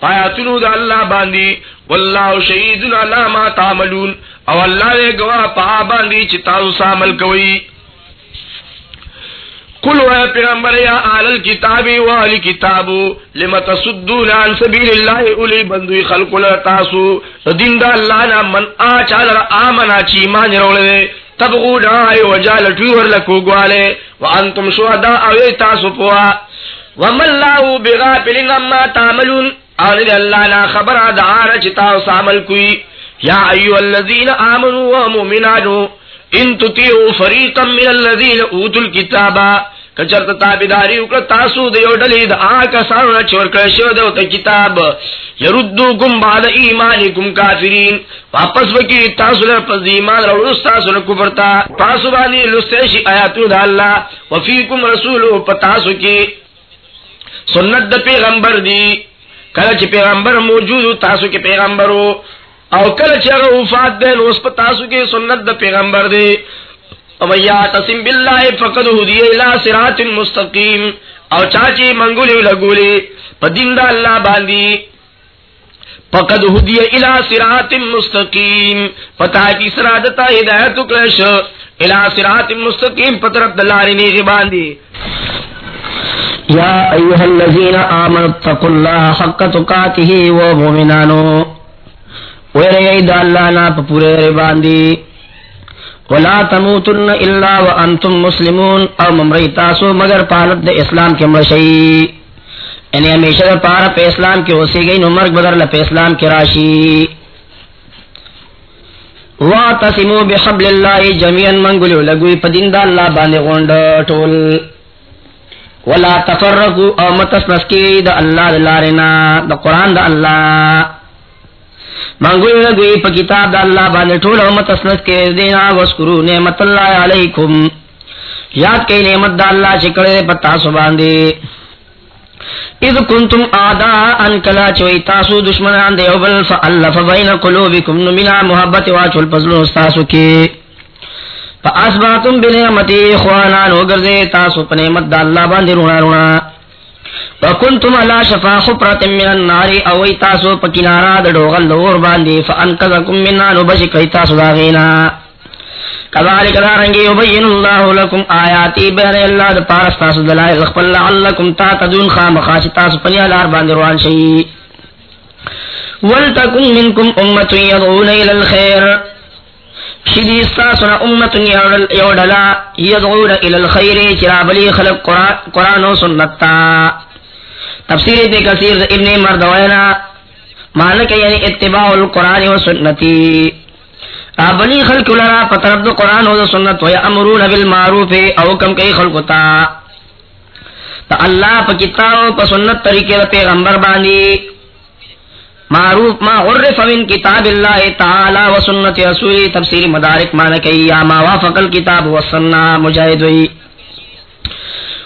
آیاتونو دا اللہ باندی، واللہ شہید علی ما تعملون، او اللہ دے گواہ پا باندی چی تاسو سامل کوئی۔ قل اے پیغمبر، یا آل الكتاب و آل کتابو لما تصدون عن سبیل اللہ اولی بندوی خلق لتاسو دین دا اللہ نا من آچا در آمنا چی ایمان رولے تبغون آئے و جالتوی ورلکو گوالے، وانتم شہداء اوی تاسو پوا۔ ومن اللہ بغافل اما تعملون۔ آل اللہ نا خبر دعانا چی تاسو عمل کوئی۔ یا ایو الذین آمنوا و مومنانو، ان تطیعوا فریقا من الذین اوتوا الكتابا کچرت تابداری اکر تاسو دیو ڈلی دا آکا سارونا چورکر شو دیو تا کتاب۔ یردو کم بعد ایمانی کم کافرین۔ واپس وکی تاسو لر پس ایمان رو رس تاسو تاسو بانی لستیشی آیاتو دا اللہ۔ وفیکم رسولو پا تاسو کی۔ سنت دا پیغمبر دی۔ کلچ پیغمبر موجود تاسو کی پیغمبرو او کلچ اگر وفات دین اس پا تاسو کی سنت دا پیغمبر دی. او یا تسم باللہ فقد ہدی الى صراط مستقیم. او چاچی منگولی لگولی پا دین دا اللہ باندی فقد ہدی الى صراط مستقیم. پتا کی سرادتا ہدایت کرش الى صراط مستقیم پترت دلاری نیغی باندی یا ایوہ الذین آمنوا اتقوا اللہ حق تقاته و مومنانو ویرے ایدہ اللہ نا پا پورے رباندی ولا تموتن الا وانتم مسلمون. او ممری تاسو مگر پالت د اسلام کے مرشی یعنی ہمیشہ دا پارا پہ اسلام کے وسی گئی نو مرگ بدر لپہ اسلام کے راشی. واتسمو بحبل اللہ جميعا منگلو لگوی پدین دا اللہ باندے غنڈ ٹول. ولا تفرقوا او متسنسکی دا اللہ دلارنا دا قرآن دا اللہ۔ مانگوی نگوی پا کتاب دا اللہ باندے ٹھول امت اسنس کے دینا وسکرو نعمت اللہ علیکم۔ یاد کئی نعمت دا اللہ چکڑے پتا سو باندے۔ اذ کنتم آداء کلا چوئی تاسو دشمنان دے اوبل فاللف بین قلوبکم نمنا محبت واچول پزلو استاسو کی۔ فا اسباتم بنعمتی خوانان وگرزے تاسو پا نعمت دا اللہ باندے رونا رونا. وکنتم علا شفا خبرت من النار، اوی تاسو پا کنارا دا دوغل دور باندی فانکذکم من نانو بشی تاسو دا غینا. کذالک دارنگی یبین اللہ لکم آیاتی، بین اللہ دا پارس تاسو دلائل اخبر لعلکم تا تدون خام خاص تاسو پنی علار باندی روان شئی ولتکن منکم امت یدعون الى الخیر شدیستا سنا امت یدعون الى الخیر چرابلی خلق قرآن و سنتا تفسیر ابن کثیر ابن مردوینا مالک یعنی اتباع القرآن و سنتی. ابنی خلق لرا پترد قرآن و سنت و امرون بالمعروف او کم کئی خلق تا. تا اللہ پا کتاب پا سنت طریقے پیغمبر باندی معروف ما عرف من کتاب اللہ تعالی و سنت رسول تفسیر مدارک مالکی یا ما وافق الكتاب و سنہ مجاہد وی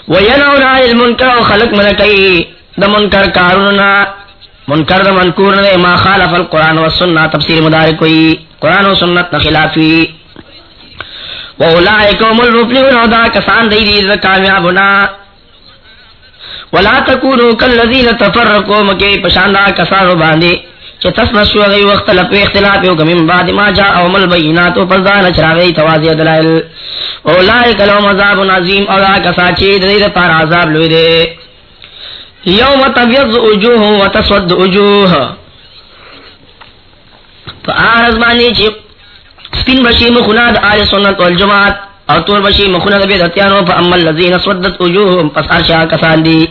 وینعون آئی المنکر و خلق ملکی دا منکر کاروننا، منکر دا منکور نے ما خالف القرآن و سننا تفسیر مدارک ہوئی، قرآن و سنت نخلافی و اولائکم المفلحون و دا کسان دی دی دا کامیابنا ولا تکونو کالذین تفرقو مکی پشاندہ کسانو باندی چه تسنسو غی وقت لپی اختلافی و کمین بعد ما جا اوم البیناتو پزدان چراغی توازی دلائل اولائک لهم عذاب عظیم او دا کسا چید دی دا پار عذاب لوی دے یوم تبیض وجوه و تسود وجوه فآرز بانی چی سپین بشی مخنا دا آل سنت والجماعت اور طور بشی مخنا دا بیدتیانو فا اما اللذین سودت وجوه پس آرشا کسان دی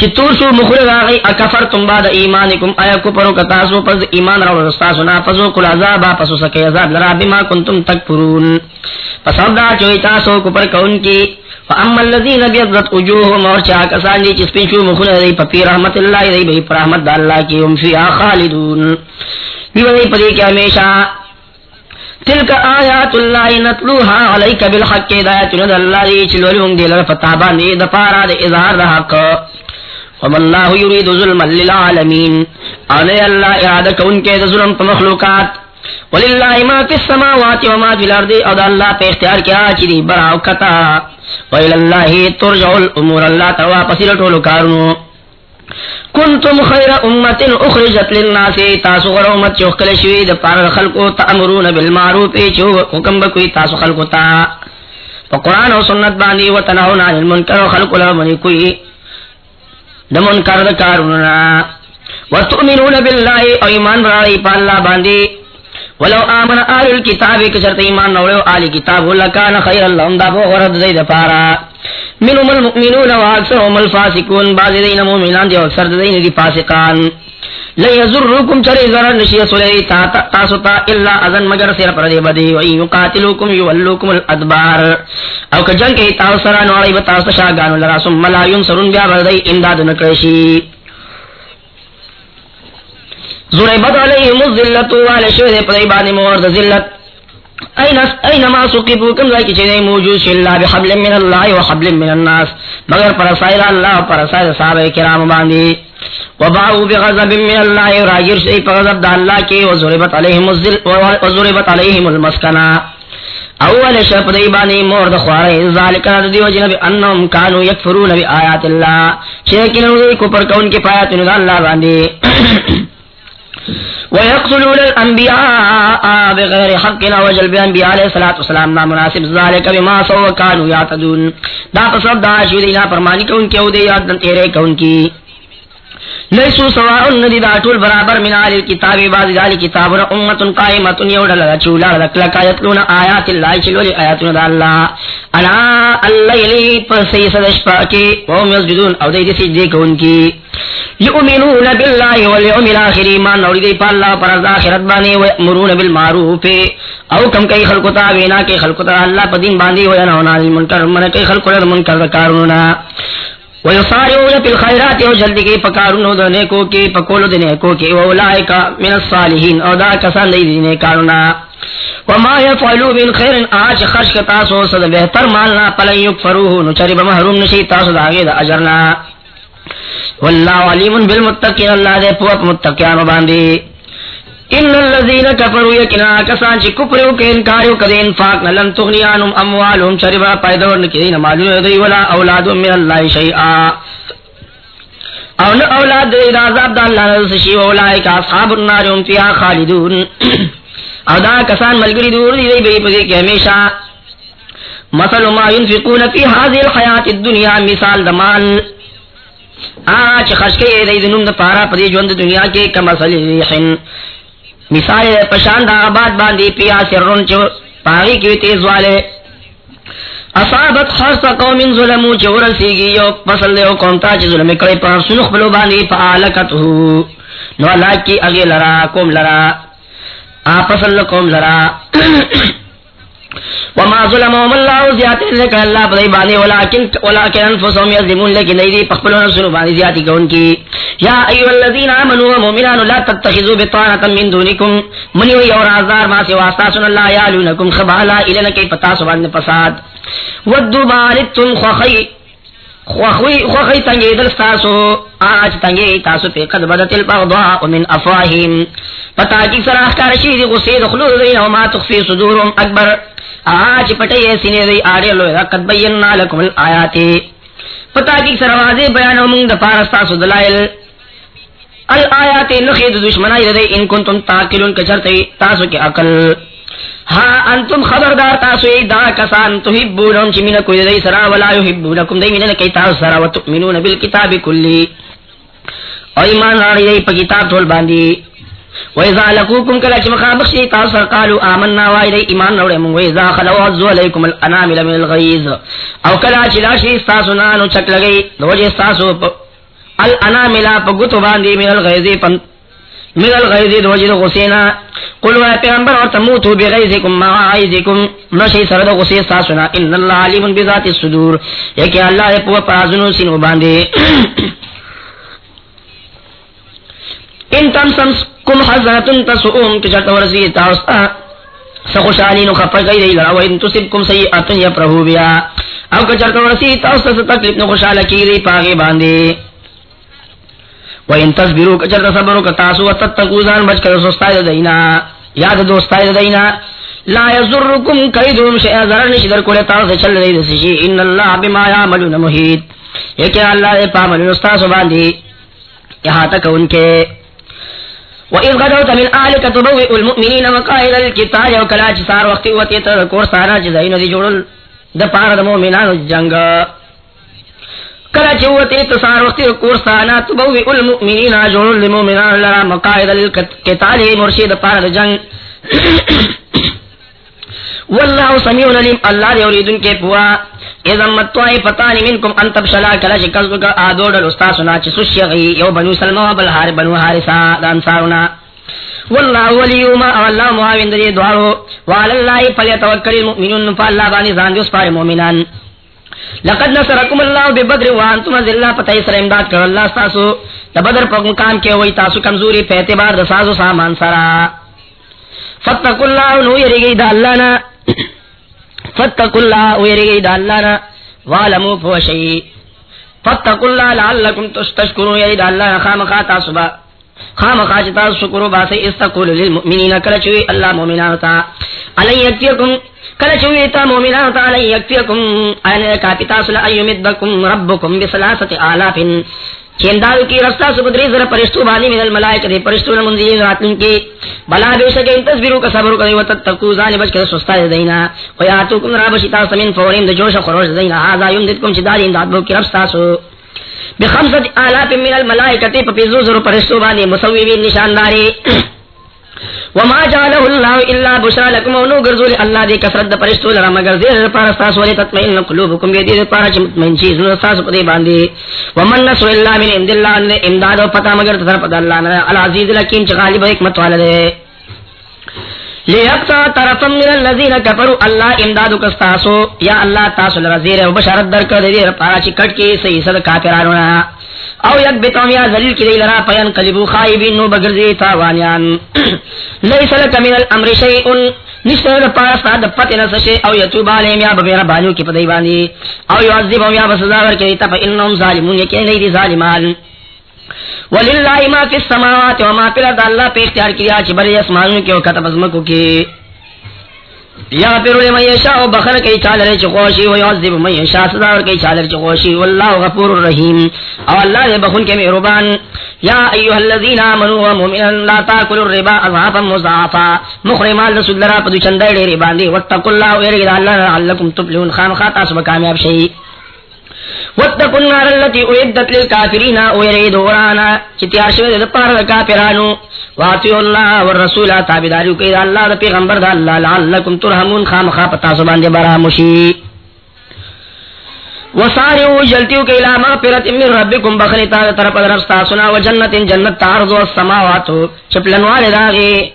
چی تو شو مخنا دا اکفر تم بعد ایمانکم، ایا آیا کپرو کتاسو پس ایمان رو رستاسو نا پسو کل عذابا پسو سکی عذاب لرا بما کنتم تکفرون. پس ابدا چوئی تاسو کپر کون کی، فاما الذين ابيضت وجوههم اور چا کسان دی جس پین شو مخن دی پپی رحمت اللہ دی، بھئی رحمت اللہ کی ہم فی خالدون. دی وہی پدی کہ ہمیشہ، تلک آیات اللہ نتلوها علیک بالحق، ہدایت اللہ دی چلولون دی لر فتابا دی دپارا دی، اظہار دا حق. وما اللہ یرید ظلم للعالمین آنے اللہ ارادہ کون کے ظلم پا مخلوقات۔ وللہ ما فی السماوات وما فی الارض او دا اللہ پہ اختیار کیا چی دی براو کتا وإلى الله ترجع الأمور۔ الله توا پسیل ټولو کنتم خیر امت اخرجت للناس تاسو غره امت چې خلک شوی۔ د پاره خلکو تامرون بالمعروف چې حکم بکوي تاسو خلکو ته په قران او سنت باندې وتنهون عن المنکر او خلکو له باندې کوي د منکر د کارونه وتؤمنون بالله او ایمان راړي په الله باندې. ولو امن اهل الكتاب کشرت ایمان نوړو اهل کتاب لکان خیر اللهم دا به ورد دی د پاره. منهم المؤمنون واكثرهم الفاسقون بعض دین مؤمنان، دی اکثر دین دی فاسقان. لا یذرکم چری زر نشی سلی تا تاسو تا الا اذن مگر سر پر دی بدی و یقاتلوکم یولوکم الادبار او که جنگ کی تاسو سره نوړی به تاسو شاګانو لرا ثم لا ينصرون بیا وردی امداد نکړشی ضربت علیهم الذلت والشهد پر ایبانی مورد ذلت۔ این اینما سقبو کم ځای کې موجود شي الله بحبل من الله وحبل من الناس۔ مگر پر سایر الله پر سایر صحابه کرام باندې وباو بغضب من الله راجر شي غضب د الله کې وزربت عليهم الذل وزربت عليهم المسكنه اول شپ دی باندې مور د ذالک د دیو جن به انهم كانوا يكفرون بآيات الله. چې کینو کو پر کون کې پایات نه الله باندې. ويقتلون الانبياء بغير حق وجل بانبياء عليه الصلاه والسلام ما مناسب. ذلك بما سو كانوا يعتدون. دا قصد دا شو دینا فرمانی کو ان کے او دے یاد تیرے کو ان کی لیسو سواء ندی دا ټول برابر من علی کتاب بعض علی کتاب را امه قائمه یودل چولا لکل کایتلون آیات اللہ الله چلول آیاتنا الله انا الليل پسې سدش پاکي او مسجدون او دې دې سجدي کوونکی یؤمنون بالله والیوم الاخر، ایمان اور دی په الله پر از آخرت باندې او امرون بالمعروف۔ او کم کای خلق تا وینا کې خلق تا الله په دین باندې و نه نه منکر من کای خلق له منکر کارونه ويصارعون في او جلدی کې پکارونو د نیکو کې پکولو د نیکو کې او من الصالحین او دا کسان دی نه کارونه وما يفعلوا من خير اج خش کتا صد بهتر مالنا پلن یکفروه نو چری به محروم نشي تاسو داګه اجرنا والله علیم بالمتقین الله دې په متقینانو باندې ان الذين كفروا يكنا کسان چې کفر او کې انکار او کړي انفاق نلن تغنيانهم اموالهم شربا پیدا ورنکې نه مالونه دی ولا اولاد من الله شيئا او نه اولاد دې عذاب د الله نه شي اولایک اصحاب النار هم فيها خالدون او دا کسان ملګری دور دی به په کې همیشه مثل ما ينفقون في هذه الحياه الدنيا مثال د مال آج خشکی دی دنم دا پارا پدی جوند دنیا کے کمسل ریحن مثال پشان دا آباد باندی پیا سرن چو پاگی کی تیز والے۔ اصابت خرص قوم ظلمو چو رسیگی یو پسل دیو قومتا چی ظلم کڑی پا سنخ بلو باندی پا آلکتو۔ نو اللہ کی اگی لرا، قوم لرا۔ آپسل قوم لرا۔ وما ظلمهم الله زیات لك الله بدای باندې ولکن ولکن انفسهم یظلمون لیکن ایدی پخپلون رسول باندې زیاتی کون کی یا ایو الذین آمنوا مؤمنان لا تتخذوا بطانه من دونکم من یو اور ازار ما سوا اساسن الله یالونکم خبالا النا کی پتا سبحان فساد ودوا بالتم خخی خوخوی خوخی تنگی دل ستاسو آج تنگی تاسو پی قد بدت البغضاء من افواهیم پتا کی سراخ کارشی دی غصید خلود دین وما تخفی صدورم اکبر آج پٹے سینے دی آرے آڑے لو قد بینا لکم الآیات پتا کی سروازے بیان من دفار استاسو دلائل۔ الآیات نخید دشمنائی دے ان کنتم تاکلون کچرتے تاسو کی عقل۔ ہاں انتم خبردار تاسو ای دا کسان تحبونهم چی من کوئی دی سرا ولا یحبونکم دی من کئی تاسو سرا و تؤمنون بالکتاب کلی۔ او ایمان راڑی دی پا کتاب تول باندی۔ وإذا لقوكم كلا چمخا بخشي تاسر قالوا آمنا وإذا إيمان نوڑے من وإذا خلوا عزو عليكم الأنامل من الغيظ۔ او كلا چلاشي استاسو نانو چک لگئی دوجه استاسو الأنامل پا گتو باندی من الغيظ من الغيظ دوجه غسینا قل وای پیغمبر اور تموتو بغیظکم ما عیظکم نشی سرد غسی استاسونا ان اللہ علیم بذات الصدور۔ یکی اللہ پو پازنو سینو باندی ان تم سمس کم حضرتن تسعوم کچرت ورزی تاوستا سخوشالی نو خفر گئی دی لرا و ان تصب کم سیئتن یپرہو بیا۔ او کچرت ورزی تاوستا ستکلیف نو خوشالا کی دی پاگی باندی۔ و ان تصبرو کچرت صبرو کتاسو و تتقو زان بچ کر سستای دینا۔ یاد دوستای دینا۔ لا یزرکم کیدهم شیئا ضرر نشدر کولے تاوس چل دی دسی جی۔ ان اللہ بما یعملون محیط۔ یکی اللہ دے پامل نستاسو باندی۔ احاطہ کون کے وَإِذْ غَدَوْتَ مِنْ آلِكَ تُبَوِّئُ الْمُؤْمِنِينَ مَقَاعِدَ الْقِتَالِ وَكَلَا چ سار وقت وتی تر کور سارا چ زین دی جوړل د پار د مؤمنانو جنگ۔ کلا چ وتی تر سار وقت کور سانا تُبَوِّئُ الْمُؤْمِنِينَ جوړل المؤمنان لرا مقاعد القتال مرشد پار د جنگ۔ والله سميع عليم۔ الله يريدن کے پوا اذا متوای فتانی منکم ان تبشلا کلا چ کذ کا ادوڑ استاد سنا چ سشی یو بنو سلمہ بل ہار بنو حارثہ دان سارونا والله وليما الله معاون دې دوارو وعلى الله فليتوكل المؤمنون فالله باندې ځان دې سپاره مؤمنان. لقد نصركم الله ببدر وانتم ذلہ پتہ سره امداد کړ الله تاسو د بدر په مقام کې وای تاسو کمزوري په اعتبار د سازو سامان سره فتقوا الله نو یریږي د الله نه فتقوا الله ويري د الله نه والمو فوشي فتقوا الله لعلكم تشكرون يري د الله خامخا تاسو با خامخا چې تاسو شکر وباسي استقول للمؤمنين. کله چې الله مؤمنانو ته علي يكفيكم. کله چې تا مؤمنانو ته علي يكفيكم. ان کاپتا سل ايمدكم ربكم بثلاثه چینداو کی رستہ سپدری سر پرشتو بانی من الملائک دے پرشتو نمونزین راتن کی۔ بلا بے شک انتصبرو کا صبر کری وتتقو زان بچ کر سستا دینا۔ ویاتو کم رابشی تاسا من فورین دے جوش خروش دینا۔ آزا یمددکم چی داری امداد بو کی رستا سو۔ بخمسط آلاف من الملائکتی پا پیزو سر پرشتو بانی مسویبین نشانداری۔ وما جعله الله الا بشرى لكم ونو غرزول الله دي کثرت پرشتو لرا مگر زیر پار استاس ولي تطمئن قلوبكم بيدي پار چ مطمئن چیز نو استاس پدی باندې ومن نصر الله من عند الله ان امداد پتا مگر تر طرف الله نه العزيز الحكيم چ غالب حکمت والے لیقطع طرفا من الذين كفروا الله امداد کستاسو یا الله تاسو لرا زیر او بشارت درکړه دې پار چ کټ کې صحیح صد کافرانو او یک بیتوم یا ذلیل کی دی لرا پین قلبو خائبین نو بگرزی تاوانیان. لیس لک من الامر شیئن. نشتر دا پارس تا دپت نسشے او یتوب علیم یا ببیر بانیو کی پدی باندی. او یعذبهم یا بسزاور کی تا فا انہم ظالمون، یکی نیدی ظالمان. وللہ ما فی السماوات وما فی اللہ پہ اختیار کیا چی بری اسمانوں کی او کتب ازمکو کی. یا پھر میں لمن یشاء بخر کئی چالر چ خوشی، و یعذب من یشاء سزا ور کئی چالر چ خوشی والله غفور الرحیم او اللہ دے بخون کے مہربان۔ یا ایها الذین آمنوا و ومؤمنون لا تاكلوا الربا اضعافا مضاعفا۔ مخرمال رسول اللہ پدو چندے ڈیری باندې واتقوا الله ويرجى الله لعلكم تفلحون۔ خام خاطا سب کامیاب شئی۔ واتقوا النار التي اعدت للكافرين ويريد ورانا چتیار شوی د پاره کافرانو۔ واطیع الله والرسول تابعداري کوي الله د پیغمبر د الله لعلکم ترحمون، خامخا پتا سو باندې برا مشي وسارعوا جلتیو کې لا مغفرت من ربکم بخنتا طرف در تاسونا وجنت جنت جنت تعرض السماوات چپلنوال داغي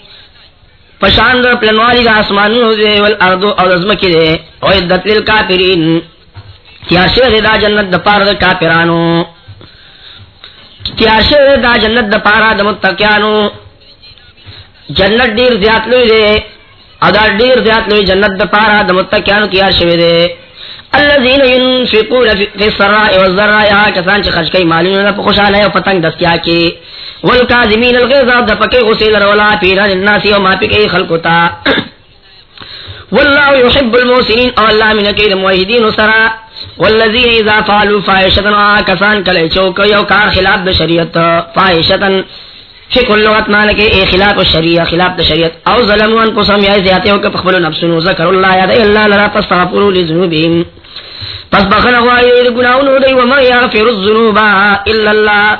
پشان د پلنوالی د اسمانونو دی ول ارض او ازمکه دی او عدت للکافرین. تیار شوی دا جنت د پاره د کافرانو؟ تیار شوی دا جنت د پاره د متقینانو جنت ډیر زیات لوی دی ادا ډیر زیات لوی جنت د پاره د متقینانو تیار شوی دی الذين ينفقون في السراء والضراء کسان چې خرج کوي مالونه په خوشاله او پتنګ دستیا کې والکاظمین الغیظ د پکې غسیل ولا پیران الناس او ما پکې خلقو تا۔ والله يحب المحسنين او الله من کید موحدین سرا۔ والذین اذا فعلوا فاحشة کسان کله چوک یو کار خلاف د شریعت فاحشة فی کل لغت معنی کے اے خلاف الشریعہ خلاف د شریعت. او ظلموا انفسهم یا زیاته او کفلوا نفسهم ذکر. الله یاد الا لا تستغفروا لذنوبهم پس بخنه غواړي د ګناونو دی و ما یغفر الذنوب الا الله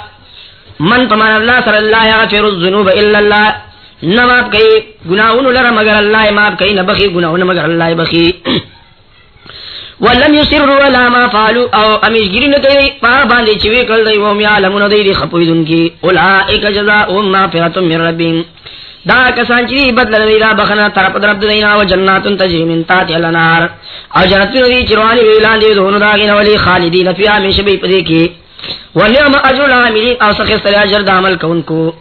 من پمان الله سره الله یغفر الذنوب الا الله نہ معاف کئی گناہوں لرا مگر اللہ معاف کئی نہ بخی گناہوں مگر اللہ بخی ولم يسروا ولا ما فعلوا. او امشگیری نہ کئی پا باندې چوي کول دی و میا لمون دی خپویدن کی اولئک جزاء مغفرۃ من ربهم. دا کسان چې بدل دی را بخنا طرف درب دینا او جنات تجری من تحت الانهار. او جنت دی چروانی ویلان دی دونو داګین ولی خالدین. فی همیشه به پدې کې. ونعم اجر العاملین. او سخر سره اجر د عمل کوونکو.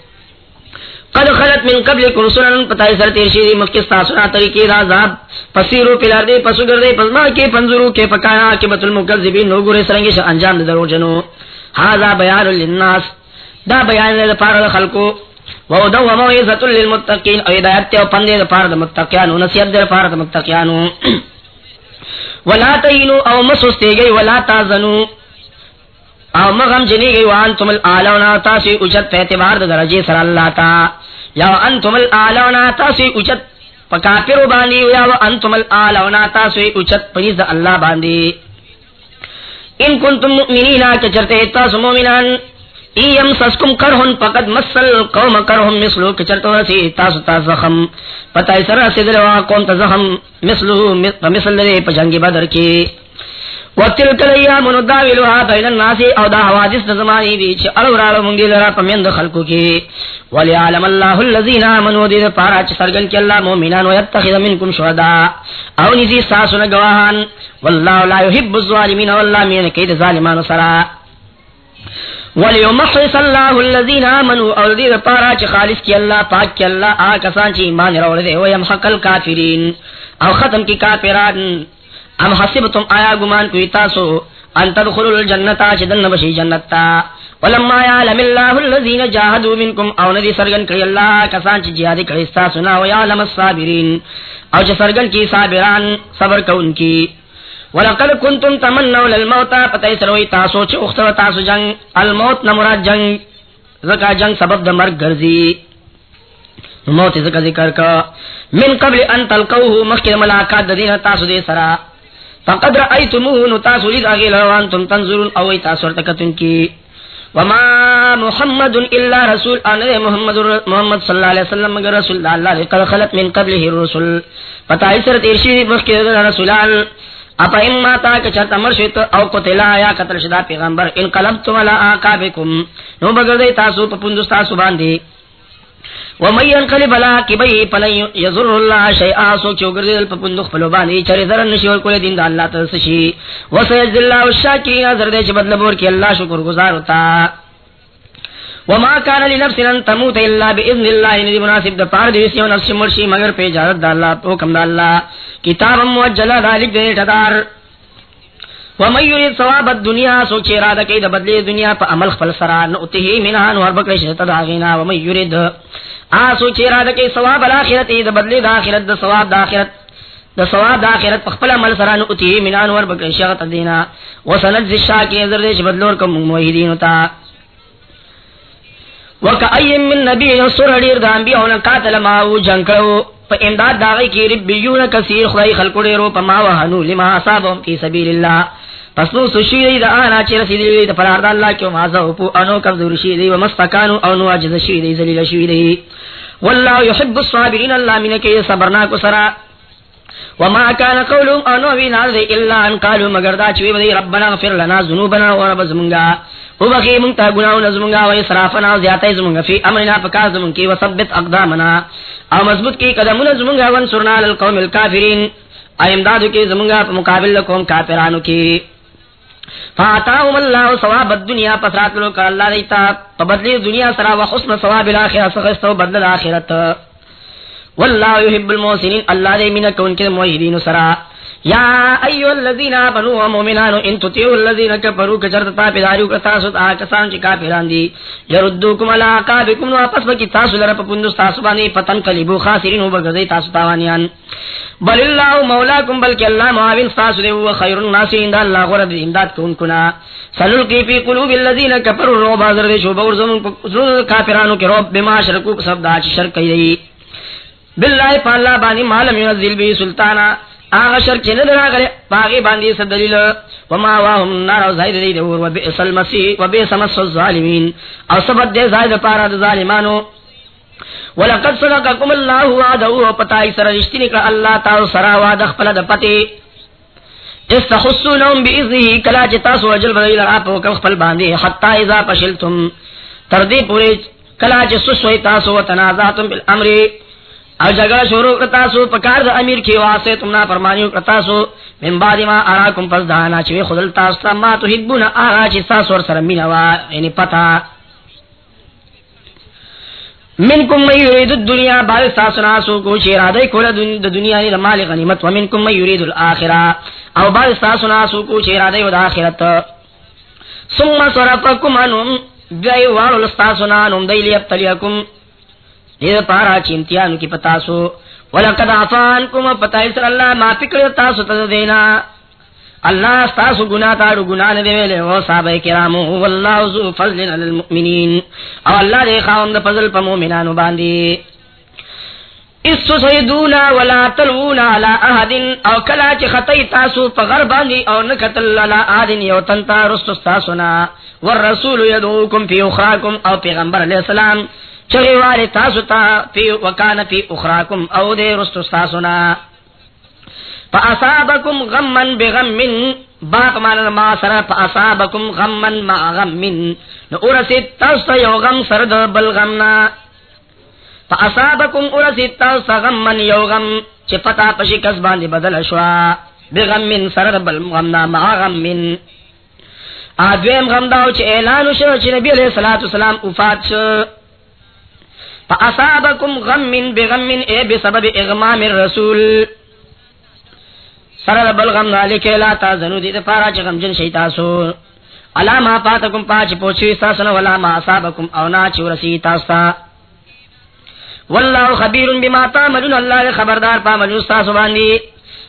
قد خلت من قبل کن پتائی سر تیر شیدی مکس تاسونا طریقی دا عذاب پسیرو پلار دے، پسو گردے پزما کے پنزرو کے پکانا کے بت المکذبین نو گورے سرنگش انجام دے درو جنو. هذا بیان للناس. دا بیان دے پار خلقو. وهدى وموعظة للمتقين او ہدایت او پندے دے پار دے متقیانو نصیحت دے پار دے متقیانو ولا تینو او مسوستے گئی، ولا تازنو. او مغم جنی گئی وان تم الالونا تاسی اچت پہ اعتبار دا درجی سر اللہ تا۔ یا انتم الالونا تاسی اچت پا کافر باندی یا انتم الالونا تاسی اچت پنیز دا اللہ باندی۔ ان کنتم مؤمنینا کچرتے تاس مومنان ایم سسکم کرہن پقد مسل قوم کرہن، مثلو کچرتو رسی تاس تاس زخم۔ پتہ سر سدر واقوم تزخم مثلو مثل دے پجنگی بدر کی۔ وتلك الايام نداولها بين الناس او دا حوادث زمانی دی چ الورال مونږ لرا پمند خلقو کی وليعلم الله الذين امنوا دې پارا چ سرګن کې الله مؤمنان او يتخذ منكم شهدا. او نزي ساسونه گواهان والله لا يحب الظالمين والله مين کید ظالمانو سرا وليمحص الله الذين امنوا او دې پارا چ خالص کی الله، پاک کی الله، آ کسان چې ایمان راوړل دي او يمحق الكافرين او ختم کی کافران. ام حسبتم آیا گمان کوئی تاسو ان تدخلوا الجنتا چدن بشی جنتا ولما يعلم الله الذين جاهدوا منكم او ندي سرغن کړي الله کسان چې jihad کړي تاسو نه او يعلم او چې سرغن کی صابران صبر کوونکی ولقد كنتم تمنوا الموت پتاي سروي تاسو چې اوخته تاسو جنگ الموت نه جنگ زکا جنگ سبب د مرګ ګرځي موت ذکر ذکر کا من قبل ان تلقوه مخکې ملاقات د دې تاسو دې سره فقد رأيتموه نتاسو لید آگی لروانتم تنظرون اوی تاسو ارتکتن کی وما محمد الا رسول. انا محمد محمد صلی اللہ علیہ وسلم مگر رسول اللہ لقد خلت من قبله الرسل. پتہ اسر تیرشی مخکې رسولان. اپا اما تا کچرت امر شیط او قتلا یا قتل شدا پیغمبر انقلبتم علی آقابکم نو بگردی تاسو پا پندستاسو باندی ومن ينقلب على كبي فلن يضر الله شيئا. سو چوغردل په پندخ په لوبانی چری درن نشي ور کول دین د الله تعالی شي وسيجزي الله الشاكرين زر دې چې بدل ور کې الله شکر گزار وتا وما كان لنفس ان تموت الا باذن الله. ان مناسب د پار دي سيو نفس مرشي مگر په اجازه د الله په حکم د الله کتاب موجل ذلك دې ټدار ومن يريد ثواب الدنيا سوچ اراده کوي د بدلی دنیا په عمل خپل سره نو منها نو ور بکړي شته غینا ومن يريد آسو چې را ده کې ثواب الاخرت د بدلی د اخرت د ثواب د اخرت د ثواب د اخرت په خپل عمل سره نو اتی مینان ور بکر شغت دینا وسنجز الشاکر زر دې بدلور کوم موحدین تا. وکای من نبی یسر ډیر د انبیاء او قاتل ما او جنگ کړو په امداد داغی کې ربیون کثیر خدای خلق ډیرو په ما وهنو لما اصابهم فی سبیل الله پس نو سشی دا آنا چی رسیدی دی دا فرار دا اللہ کیو مازا پو انو کمزور شی دی و مستکانو او نو عجز شی دی زلیل شی دی. واللہ یحب الصابرین اللہ منکی صبرنا کو سرا. وما كان قولهم انو وی نال دی الا ان قالوا مگر دا چوی بدی ربنا اغفر لنا ذنوبنا و رب زمنگا او بخی من تا گناو نزمنگا و اسرافنا زیادت زمنگا فی امرنا پکا زمن کی و ثبت اقدامنا. او مضبوط کی قدمنا زمنگا وانصرنا للقوم الكافرین ایمدادو کی زمنگا پا مقابل قوم کافرانو کی. فاتاهم الله ثواب الدنيا پسرات لو کر الله دیتا په بدلی دنیا سره او حسن ثواب الاخره سره بدل الاخرت۔ والله يحب المحسنين الله دې مینه کوونکې موحدین سره یا ایو الذین آمنوا ومؤمنان ان تطیعوا الذین کفروا، کچرت تا پیداریو کتا سو تا، کسان چې کافران دي يردوکم علی عقابکم نو واپس بکی تاسو لره په پوند تاسو باندې پتن کلیبو خاسرین وبګځي تاسو تاوانیان۔ بل الله مولاکم بلک الله معاون تاسو دی او خیر الناس عند الله غره دی امداد کون کنا. سللقی فی قلوب الذین کفروا الرعب حضر دی شو بغرزم کافرانو کې رعب، بما شرکو سب دا چې شرک کوي بالله پالا باندې مالم ينزل به سلطانا. آغا شر چی ندر آغا پاغی باندی سد دلیل. وما واهم نار او زائد دی دور و بئس المسیح و بئس مس الظالمین. او سبت دے زائد پارا دا ظالمانو. ولقد صدقكم الله وعده. و پتائی سر رشتنی کا اللہ تاو سرا وعد خپل د پتی استحسونهم باذنه کلا چ تاسو وجل بدل را په کم خپل باندې حتا اذا فشلتم، تر دې پوری کلا چ سوسوي تاسو وتنازعتم بالامر او جگہ شروع کرتا سو پکار دا امیر کی واسطے تم نا فرمانیو کرتا سو من بعد ما اراکم پس دانا چوی خودل تاستا ما تحبون آغا چی ساس ور سر مینوا یعنی پتا. منکم من یرید الدنیا بعد ساسنا سو کو چی ارادے کولا دنیا نی مال غنیمت، ومنکم من یرید الاخرہ. او بعد ساسنا سو کو چی ارادے دا آخرت. ثم صرفکم انم بیئی وارو لستاسنا نم دیلی ابتلیکم دې پارا چینتیانو کې پتا سو ولقد عفان کوم پتا اسر الله ما فکر تاسو ته دینا اللہ ستاسو گناہ تاڑو گناہ ندے ویلے و صحابہ کرامو واللہ ذو فضل علی المؤمنین. او اللہ دے خاوند فضل پا مومنانو باندی. استصیدونا ولا تلونا علا احدن او کلا چی خطی تاسو پا غرباندی او نکتل علا احدن یو تنتا رستستاسونا والرسول یدعوکم فی اخراکم، او پیغمبر علیہ السلام چگی والی تاسو تا فی وکان فی اخراکم، او دے رستستاسونا فاصابكم غما بغم. باق مان ما سر فاصابكم غما مع غم. نو ورسید تاسو یو غم سر د بل غمنا فاصابكم ورسید تاسو غما یو غم. چې پتا پشي کس باندې بدل شوا. بغم سر د بل غمنا مع غم. ادویم غم داو چې اعلان شو چې نبی علیہ الصلوۃ والسلام وفات شو. فاصابكم غم بغم. اي بسبب اغمام الرسول. سره بلغم ذالک لا تاسو دې پارا چې غم جن شي تاسو علامه پاتکم پاچ پوچی تاسو نه ولا ما اصابکم او نا چورسی تاسو والله خبير بما تعملون الله خبردار پامل تاسو باندې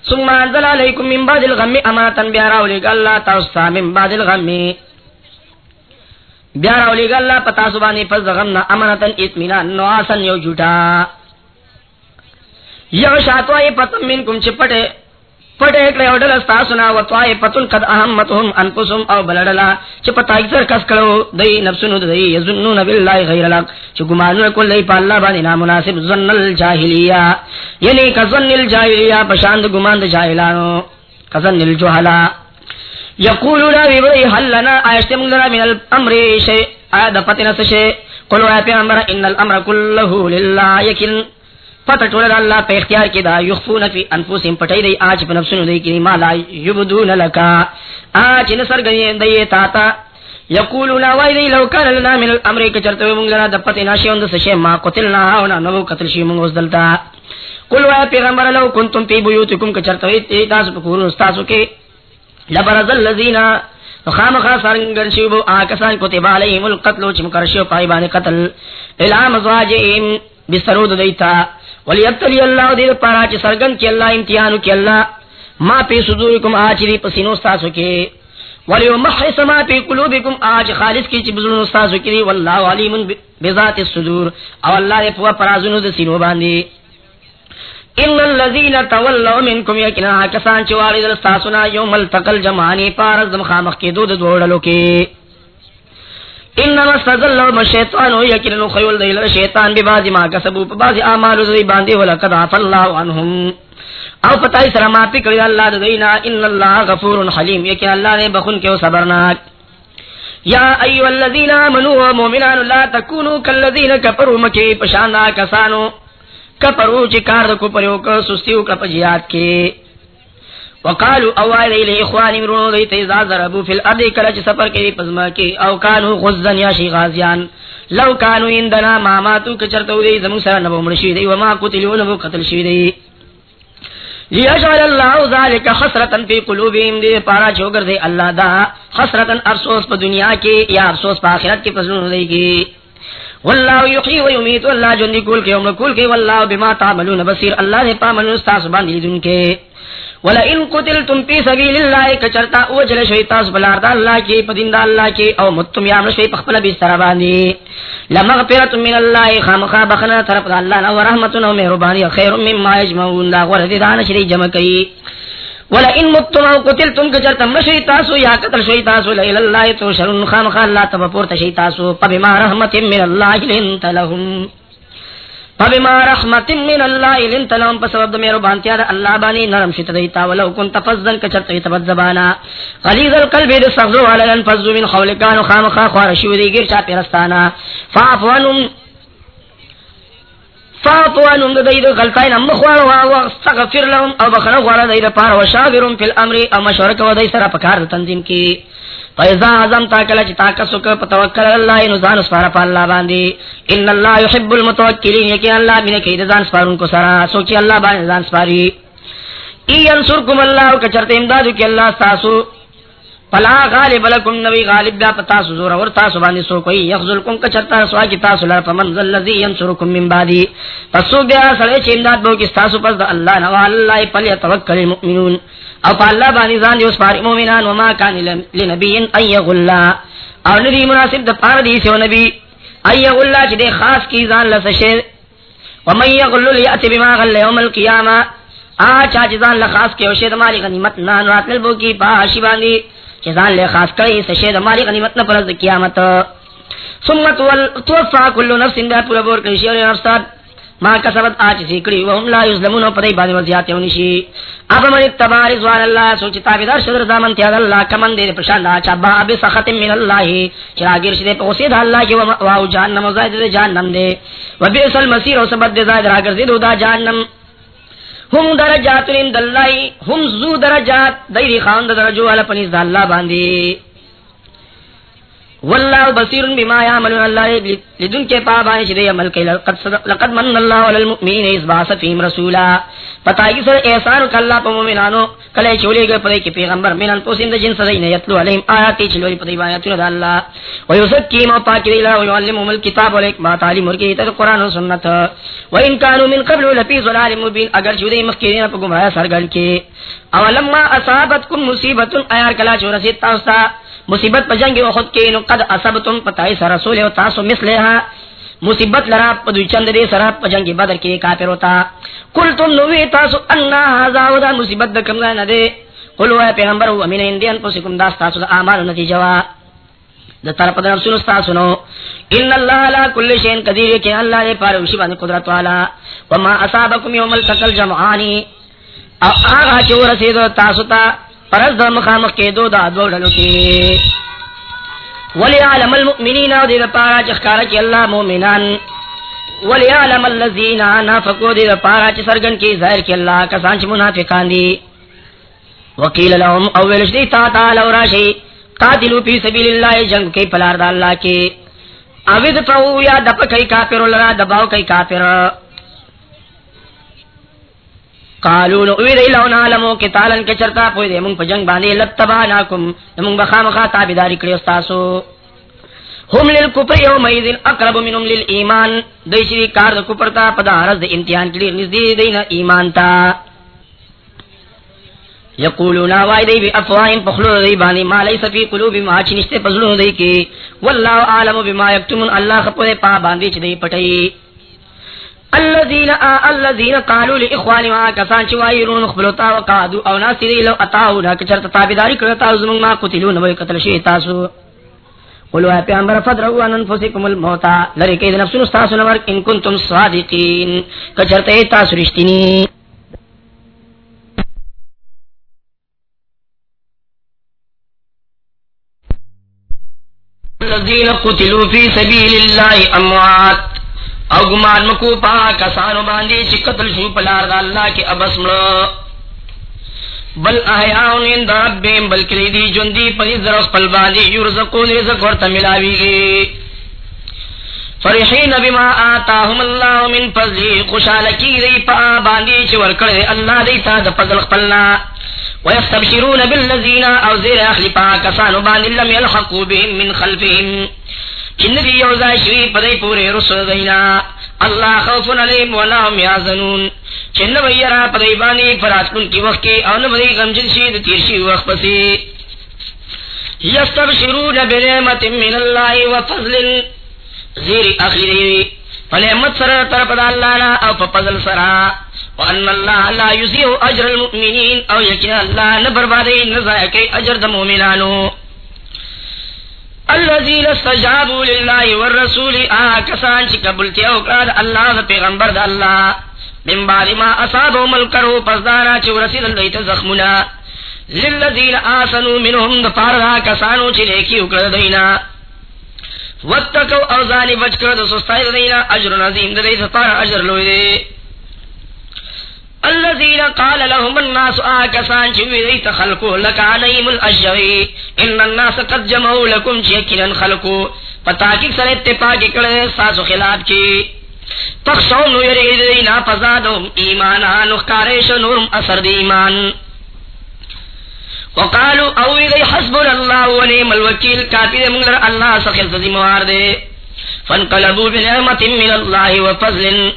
ثم انزل عليكم من بعد الغم اماتا بيراولك الله تاسو من بعد الغم. بیا راولی اللہ پتا سبانی پس غمنا امنتن اتمنان نواسن یو جھوٹا. یو شاتوائی پتم منکم چپٹے پټه کړه او ډل استاسنا و توای پتون قد اهمتهم انفسهم او بلدلا چې پتا اکثر کس کړو دای نفسونو دای یظنون بالله غیر الحق چې ګمانونه کولای په الله باندې نامناسب ظن الجاهلیه یعنی کظن الجاهلیه پشاند ګمان د جاهلانو کظن الجهلا یقولون وی هل لنا ایشتم لنا من الامر شیء ا د پتنه شیء قلوا یا پیغمبر ان الامر كله لله یکن پتہ ټول الله په اختیار کې دا یخفون فی انفسهم پټای دی اج په نفسونو دی کې ما لا یبدون لك اج نصر غنی دی تا تا یقولون وای دی لو کان لنا من الامر کې چرته موږ لنا د پته ناشي وند څه ما قتلنا او نو قتل شي موږ اوس دلتا۔ قل وای پیغمبر، لو کنتم فی بیوتکم کې چرته وی تاسو په کورونو تاسو کې لبرز الذین خام خامخا سرنگن شیبو آکسان کتب علیهم القتل چم کرشیو پای باندې قتل۔ الام زواجهم بسرود دیتا۔ ولیبتلی اللہ دیر پارا چی سرگن کی اللہ، امتحانو کی اللہ۔ ما پی صدورکم آچی دی پسینو ستاسو کی۔ ولیو محس ما پی قلوبکم آچ خالص کی چی بزرنو ستاسو کی۔ دی واللہ علیم بذات الصدور۔ او اللہ دے پوا پرازنو دی سینو باندی ان الذين تولوا منكم يكنا كسان چواری دل ستاسونا یوم التقل جمعانی پارز دم خامخ کی دو دوڑلو کی۔ انما استزلهم الشیطان یقینا خیول دیل شیطان به بعضی ما کسبو په بعضی اعمال دوی باندې ولقد عف الله عنهم. او پتاي سره ما پی کړی الله دینا ان الله غفور حلیم یقینا الله نه بخون کې صبرناک یا ایو الذین آمنوا مؤمنان لا تکونوا کالذین کفروا مکی پشانا کسانو کفرو چې کار کو پرو کو سستیو کا پجیات کې وقالوا اوائل الى اخوان مرونو دیت اذا ضربوا في الارض کلچ سفر کی پزما کی او کانو غزن یا شی غازیان لو کانو عندنا ما ماتو کچرتو دی زمون سره نبو مرشی دی وما قتلوا نبو قتل شوی دی لیجعل الله ذلك حسرتا في قلوبهم دی پارا چوگر دی الله دا. حسرتا افسوس په دنیا کې یا افسوس په آخرت کې پزنو دی کی والله یحیی و یمیت والله جن کول کې عمر کول کې والله بما تعملون بصیر. الله دې پامنو تاسو باندې دن کې ولا ان قتلتم في سبيل الله کچرتا اوجل شوی تاسو بلار د الله کې پدین د الله کې او متم یا شوی په خپل به سره باندې من الله خامخا بخنه طرف د الله او رحمت او مهرباني خیر مما یجمعون، دا ورته دان شری جمع کوي ولا ان متم او قتلتم کچرتا مشی تاسو یا قتل شوی تاسو لا الله تو شرن خامخا الله تبپور تشی تاسو په رحمت من الله لنت لهم فبما رحمت من الله لنت لهم بسبب میرو بانتیا دا اللہ بانی نرم شت دیتا، ولو كنت فزن کچرت تبد زبانا. غلیظ القلب دے سغزو علی الانفذ من خولکان خام خا خوار شو دی گیر چا پیرستانا. فعفوانم فاطوانم دید غلطاین ام خوار و لهم او بخنا خوار دید پار و شاورم فی الامر او مشورک و دی سر پکار تنظیم کی. فاذا اعظم تا کله چې تاکسو توکل الله نو ځان سپاره په الله باندې ان الله يحب المتوکلین یکی الله مینه کې د ځان سپارون کو سره سوچي الله باندې ځان سپاري ای انصرکم الله ک چرته امداد کی الله تاسو پلا غالب لکم نبی غالب بیا پتا سزور اور تاسو باندې سو کوئی یخذلکم کچرتا سوا کی تاسو لار، فمن ذل الذی ینصرکم من بعدی پسو بیا سره چې امداد بو کی تاسو پس د الله نو الله پل توکل المؤمنون۔ او په الله باندې ځان یو سپار مؤمنان و ما کان لنبی ان یغلا. او ندی مناسب د پاره دی نبی. ای غلا چې د خاص کی ځان لسشه ومن یغل یاتی بما غل یوم القیامه آ چا چې ځان له خاص مالی غنیمت نه راتل بو کی پاشی باندې چې ځان له خاص کړي مالی غنیمت نه قیامت. ثم توفى كل نفس ما پورا بور کړي شی نفس. ما کسبت آج سیکڑی، وهم لا یظلمون پدای باندې وزیات ونشي اب من تبار رضوان الله سوچ تابعدار شدر زامن تیاد الله کمن دې پرشان دا چبا اب سخط من الله چراغیر شدی په اوسید الله کې واو جهنم زائد جهنم دې وبئس المصير او سبد زائد راګر دې دا جهنم هم درجات عند الله هم ذو درجات. دایری خان درجو ول پنځ د الله باندې والله بصیر بما يعملون الله لدن کے پابان شدی عمل کے لقد لقد من الله على المؤمنين اذ بعث فيهم رسولا۔ پتہ کی سر احسان کلا په مومنانو کله چولے گئے پدے کی پیغمبر مینن پوسین د جنس دین یتلو علیہم آیات چلوی پدے آیات د الله و یزکی ما پاک دی لا و يعلمهم تعلیم ورکی ته قران و سنت۔ و ان كانوا من قبل لفي ضلال مبين اگر چودے مخکرین په گمراہ سرګل کې اولما اصابتکم مصیبت ایار کلا چورسی تاستا مصیبت په جنگ احد کې نو قد اصبتم پتاي سره رسول او تاسو مثله مصیبت لرا په دوی چند دې سره په جنگ بدر کې کافر ہوتا۔ قلتم نو تاسو ان هذا ودا مصیبت د کوم نه ده قلوا پیغمبر او امین اندیان پس کوم داس تاسو د اعمال نتیجه وا۔ د طرف د نفسونو تاسو نو۔ ان الله لا کل شیء قدیر کې الله دې پاره وشي باندې قدرت والا۔ وما اصابکم یوم التقل جمعان او هغه چې ورسېدو تاسو ته پرز د مخامخ کې دو دا دو ډلو کې وليعلم المؤمنين او دې لپاره چې ښکارا کې الله مؤمنان وليعلم الذين نافقوا دې لپاره چې سرګن کې ظاهر کې الله کسان چې منافقان دي وکیل لهم او ولشدي تا تعالی وراشي۔ قاتلوا فی سبیل الله جنگ کې پلار د الله کې اوید فو یا دپ کوي کافر لرا دباو کوي کافر۔ اللہ قالو نو وی دی لو نعلمو کې تعالن کې چرتا پوي دې مونږ په جنگ باندې لتباناکم مونږ بخامخا تابعداري کړی تاسو هم للکفر یومئذ اقرب منهم للایمان دای شری کار د کفر ته په دارز د امتحان کې نږدې دین ایمان تا یقولون وای دی بی افواهیم پخلو دی باندې، ما لیس فی قلوب ما چې نشته پزلو دی کې. والله عالم بما یکتمون، الله خپل پا باندې چې دی پټي الذين الذين قالوا لاخوانهم كسان چې وایرون خپلتا او ناصری لو اتاو، دا چرته تابعداري کړو ما قتلون، وای قتل شي تاسو. قلوا پیغمبر فدروا ان انفسكم الموت. لری کې نفسونو تاسو نور ان کنتم صادقین. کچرته تاسو رښتینی. الذين قتلوا في سبيل الله اموات. او گمان مکو پا کسانو باندی چی قتل شو پلار دا اللہ کی ابس ملو. بل احیاؤن اند ربیم بلکلی دی جندی پنی ذرس پل باندی یرزقون رزق ورطا ملاوی گی. فرحین بما آتاهم اللہ من فضلی خوشالکی دی پا باندی چی ورکڑ دی اللہ دی تا دا فضل خپلنا. ويستبشرون بالذين او زیر اخلی پا کسانو باندی لم يلحقوا بهم من خلفهم چن دی یو شوی پدې پورې رسول دینا الله خوف علیم ولا هم یحزنون۔ چن ویرا پدې باندې فراتون کی وخت کې او نه غمجن شي د تیر شي یستبشرون بنعمت من الله وفضل زیر اخیری فنعمت سره تر په الله نه او فضل سره وان الله لا یضيع اجر المؤمنین او یقین الله نه بربادي اجر د مؤمنانو الذين استجابوا لله والرسول آکسان چې قبولتیا وکړه الله د پیغمبر د الله من بعد ما اصابهم الكرو پس دارا چې ورسېدل دوی ته زخمونه للذین آسنوا منهم د پاره کسانو چې نیکی وکړه دینا. واتقوا، او بچ کړه د سستای دینا، اجر عظیم د دې لپاره اجر لوی دی الذين قال لهم الناس آكسان چوی تخلقو لکا نیم الاشوی ان الناس قد جمعو لکم چیکنن خلقو پتاکی سر اتفاقی کڑے ساسو خلاف کی. تخشو نو یری دینا پزادو ایمانا نورم اثر دی ایمان. وقالو او دی حسبنا اللہ و نعم الوکیل کافی دے منگر اللہ سخل سزی موار دے. فانقلبو بنعمت من اللہ و فضل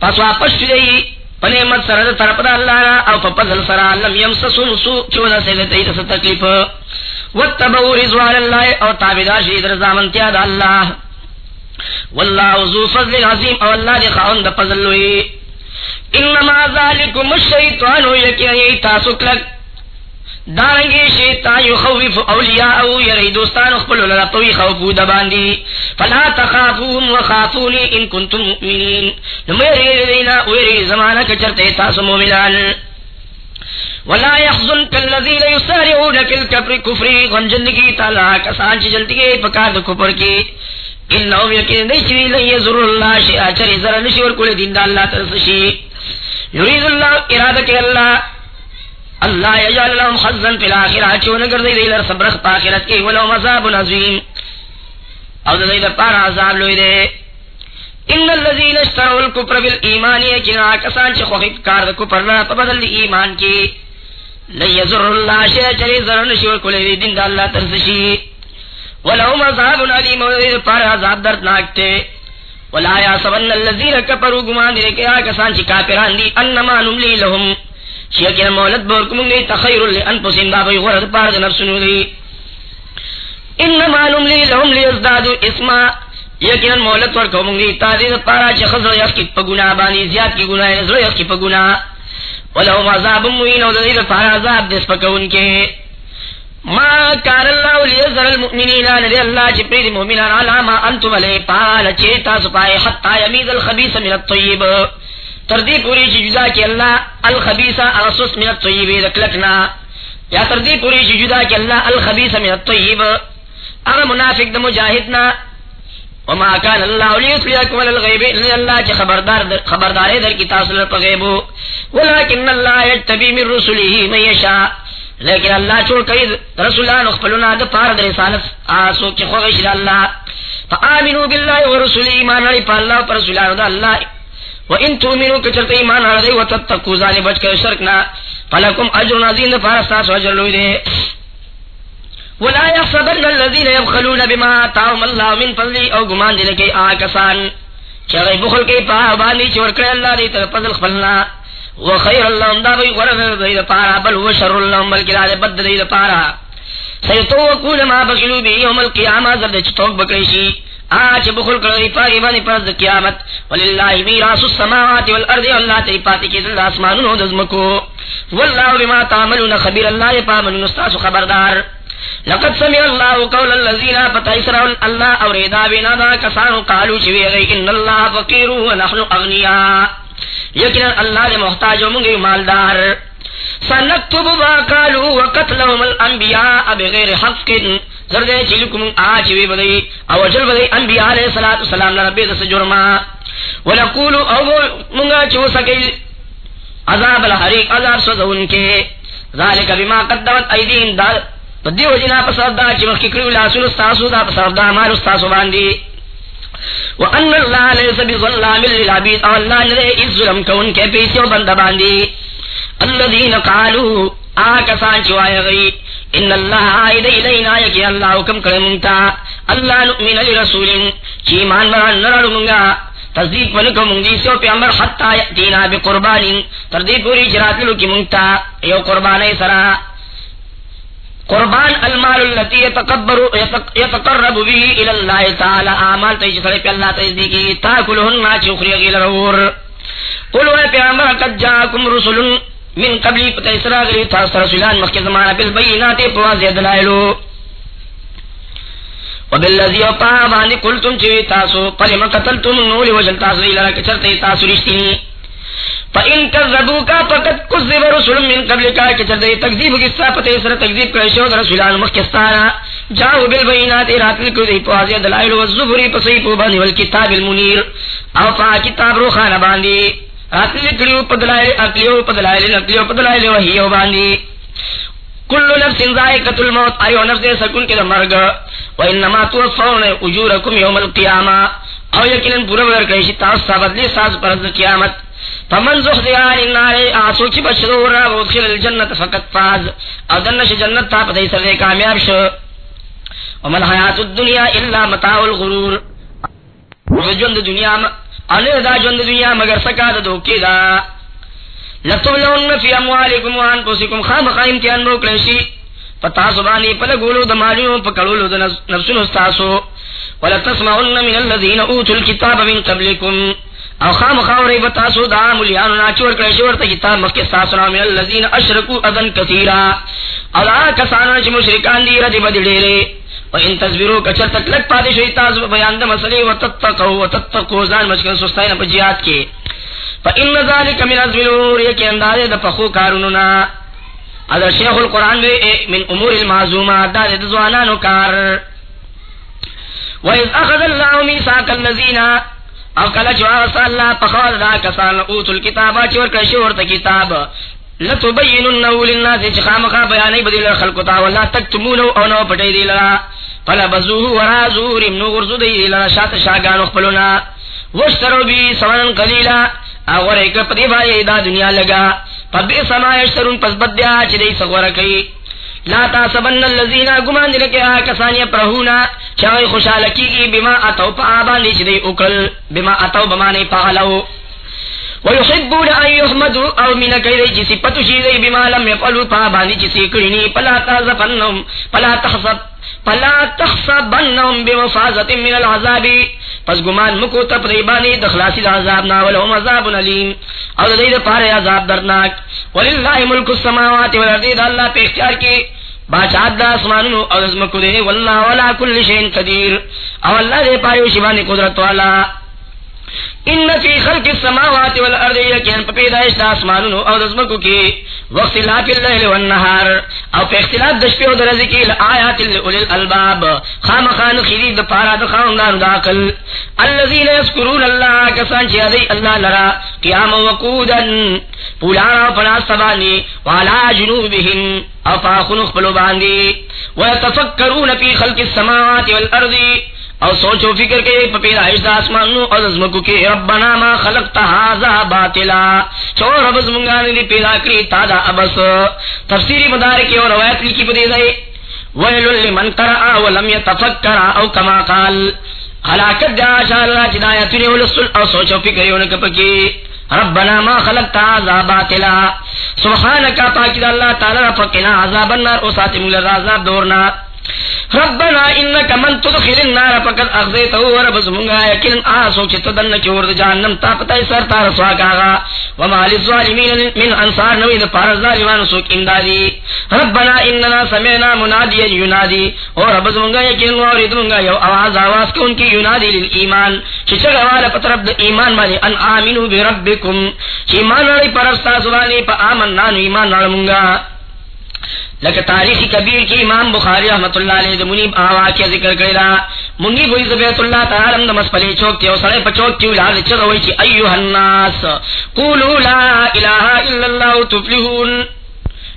پس واپس دی پنیمت سرد طرف دا اللہ را، او فضل سرا، لم یمسسن سو چونا سے تی تس تکلیف. واتبعو رضوان اللہ، او تابدار شید رضا من تیاد اللہ. واللہ ذو فضل عظیم، او اللہ دی خاون دا فضل لوئی. انما ذالکم الشیطانو یکی تاسو کلک. دارنگی شیطان یخوف اولیاء یری دوستان اخبر للا طوی خوفو دباندی فلا تخافوهم وخافونی ان کنتم مؤمنین. نمیری دینا ویری زمانہ کچرتے تاس مومنان. ولا يحزنك الذين يسارعون في الكفر كفر غنجن کی تعالی کسان چ جلدی کے پکار د کفر کی. انهم یقین نشری لن یزر الله شیء اچر زر نشور کول دین اللہ ترسشی. یرید اللہ ارادہ اللہ اللہ یجعل لهم حظا فی الاخرہ چون گردی دی لر صبرخ پا کی، ولو مذاب عظیم او دی لر پار عذاب لوی دے۔ ان الذين اشتروا الكفر بالایمان یکنا کسان چ خوخت کار د کفر نہ بدل دی ایمان کی۔ لا یزر اللہ شیء چری زرن شو کولے دین د اللہ ترسشی۔ ولو مذاب علیم او دی پار عذاب دردناک تے۔ ولا یا سبن الذين كفروا گمان دی کہ کسان چ کافران دی، انما نملی لهم۔ شیکن مولد بورکم گئی تخیر لانفسهم دا بی غرد پارد نفسنو دی. انما نملی لهم لیزدادو اسما، یقینا مولد ورکوم گئی تازید پارا چه خزر یخی پا گناہ، بانی زیاد کی گناہ نظر یخی پا گناہ. ولهم عذاب موین و دید پارا عذاب دس پکون کے. ما کار اللہ لیزر المؤمنین ندی اللہ چی پرید مؤمنان علاما انتم علی پالا چیتا سپائے حتی یمید الخبیث من الطیب. تردی پوری چی جدا کی اللہ الخبیث اغسوس من الطیب، دکلکنا. یا تردی پوری چی جدا کی اللہ الخبیث من الطیب. اغا منافق دا مجاہدنا وما کان اللہ لیتلیکم الغیب اللہ اللہ چی خبردار در خبردار در کی تاصل پر غیبو ولیکن اللہ یجتبی من رسولی من یشا لیکن اللہ چھوڑ کئی رسولان اخفلنا دا پار در رسالت. آسو چی خوغش اللہ. فآمنوا باللہ ورسولی ایمان علی پا اللہ پر رسولان دا اللہ. وان تؤمنوا كثرت ایمان علی و تتقوا ذال بچ کے شرک نہ فلکم اجر عظیم فارستا سو اجر لوی دے ولا يحسبن الذين يبخلون بما آتاهم الله من فضل او گمان دے کہ آکسان. چرے بخل کے پا باندې چور کړه الله دې ته فضل خپلنا وخير اللهم دا وی ورغ دې پارا، بل وشر اللهم بل کلا بد دې پارا. سيتوقون ما بخلوا به يوم القيامه زرد چتوک بکریشی آج بخل کردی پاگی بانی پرد قیامت. وللہ میراس السماوات والارض، اللہ تی پاتی کی دل آسمانون و دزمکو. واللہ بما تعملون خبیر، اللہ پامنون استاس خبردار. لقد سمع الله قول الذين فتيسروا الله اوريدا بنا دا كسانو قالوا شوي غي ان الله فقير ونحن اغنياء يقين الله دے محتاج و مالدار. سنكتب ما قالوا وقتلهم الانبياء بغير حق. زردے چلکم آج وی بدئی او جل بدئی، انبیاء علیہ الصلوۃ والسلام ربی دس جرما ونقول او منگا چو سکی عذاب الحریق، عذاب سوزون کے۔ ذالک بما قدمت ایدین دا دیو جنا پسردا چ مخ کړو استاسو دا پسردا مال استاسو باندې وان الله ليس بظلام للعبيد، او اللہ الله نه ظلم کون کے پیسو بند باندې الذين قالوا آکسان چوائے غی۔ ان اللہ آئید الینا یکی اللہ حکم کرے منتا اللہ نؤمن لرسول. چی ایمان بران نرڑ منگا تصدیق ونکو منگی سو پیامبر حتی یأتینا بقربان. تردی پوری چرات لو کی منتا. یو قربان سرا. قربان المال اللتی یتقبر یتقرب به الى اللہ تعالی آمال تیجی سڑے پی اللہ تیجی کی. تاکلہن ما چوخری غیل رور. قلو اے پیامبر قد جاکم رسول من قبلی پتہ اسرا گلی تھا رسولان مخی زمانہ بالبینات پوازی دلائلو وبالذی وقا بانی قلتم چوی تاسو پلم قتلتم نولی وجل تاسو ایلارا کچرتے تاسو رشتینی فَإِن كَذَّبُوكَ فَقَدْ كُذِّبَ رُسُلٌ مِّن قَبْلِكَ كَذَّبَ تَكْذِيبُ کِسا پتہ اسرا تکذیب کرشو رسولان مخکستانا جاؤ بالبینات راتل کو دی پوازی دلائل والزبری پسیپو بانی والکتاب المنیر۔ او پا کتاب روخان باندی۔ اقلی کلیو پدلائل اقلیو پدلائل اقلیو پدلائل وحیو باندی کل نفس ذائقت الموت ایو نفس سکن کے مرگ۔ و انما توفون اجورکم یوم القیامہ۔ او یقینا پورا ورکیش تاس بدلی ساز پرز قیامت۔ فمن زخزیان النار، آسو چی بشرور را وادخل الجنت فقط فاز۔ او دنش جنت تا پتہ سر کامیاب شو۔ ومن حیات الدنیا الا متاع الغرور۔ جند دنیا ان دا جند دنیا مگر سکا دا دوکی دا. لتولون فی اموالکم وان پوسکم خام خائم تیان روکلشی پتا سبانی پل گولو دا مالیو پکڑولو دا نفسن استاسو. ولتسمعن من الذین اوتوا الكتاب من قبلکم. او خام خاوری بتاسو دا ملیانو ناچور کرشی ورطا کتاب مخی استاسونا من الذین اشرکو اذن کثیرا. او دا کسانا چی مشرکان دی ردی بدی دیلے و ان تصویرو کچر تک لگ پادی شوی تاسو بیان دا مسئلے و تتقو و تتقو زان مشکل سستائن پا جیات کے۔ فا ان ذالک من ازملور یکی اندازے دا پخو کارونونا۔ اگر شیخ القرآن بے من امور المعزومات، دا دا زوانانو کار۔ وَإِذْ أَخَذَ اللَّهُ مِيثَاقَ الَّذِينَ، او کله چې واسه الله په خوا دا کسان اوت الكتاب چې ورکړ شو کتاب۔ لتبيننه للناس چې خامخا بیانې بدل خلق تا ولا تکتمون او نو پټې دی لرا فلا بزوه ورا زور نو ورزو دی لرا شات شاګانو خپلنا وشترو بي سمن قليلا او ورېک پدې باندې دا دنیا لگا. پدې سما یشترون پس بدیا چې دې سغور کوي لا تاسبن الذين غمان دل کے کسانی پرہونا. چاوی خوشال کی بما اتو پابا نش دی اکل. بما اتو بمانے پالو ويحبون ان يحمدوا او من كيد جسي پتشي دی بما لم يفعلوا پابا نش سی کڑنی پلا تحزفنهم پلا تحسب پلا تحسبنهم بمفازت من العذاب. پس گمان مکو تپ ریبانی دخلاسی العذاب نا ولهم عذاب علیم. او دید پار عذاب درناک وللہ ملک السماوات والارض اللہ پہ اختیار کی. باچات دا اسمانونو او دزمکو دے واللہ ولا کل شین قدیر. او اللہ دے پایو شبانی قدرت والا. ان فی خلق السماوات والارض یکن پیدائش دا اسمانونو او دزمکو کی وقت لاف اللیل والنہار او پہ اختلاف دشپی و درزی کی لآیات لأولی الالباب خام خان خیدی دا پارا دا خاندان دا قل اللذین یذکرون اللہ، کسان چی ادی اللہ لرا قیام وقودا پولانا پناس تبانی والا جنوبهم او فاخنخ پلو باندی. ویتفکرون فی خلق السماوات والارض او سوچو فکر کے پیدائش دا آسمانو او دزمکو کے ربنا ما خلقتا هذا باطلا۔ چو رب زمانگانی دی پیدا کری تا دا ابس تفسیری مدارکی اور روایت لکی پدی دائی ویلو لمن قرآ ولم يتفکر او کما قال۔ حلاکت دا شاء اللہ چدایتنی ولسل او سوچو فکر یونک پکی۔ ربنا ما خلقتا هذا باطلا۔ سبحانکا پاکی دا اللہ تعالی فقنا عذاب النار، او ساتم لرازاب دورنا۔ ربنا انك من تدخل النار فقد اغزيته ورب زمونگا یقین آسو چی تدن کی ورد جہنم تا پتہ سر تا رسوا کاغا وما للظالمین من انصار نوید پار ظالمان سوک امدادی ربنا اننا سمعنا منادیا ینادی اور رب زمونگا یقین ورد مونگا یو آواز آواز کون کی ینادی للایمان. چی چگا والا پترب دا ایمان مانی؟ ان آمینو بربکم. چی ایمان رڑی پرستا سوانی پا آمن نانو ایمان رڑمونگا لکہ تاریخ کبیر کی امام بخاری رحمت اللہ علیہ دے منیب آوا کیا ذکر کرلا منگی بوئی زبیت اللہ تعالی دم مسپلی چوک تیو سڑے پچوک تیو لحاظ چگوئی چی، ایوہ الناس قولو لا الہ الا اللہ تفلحون.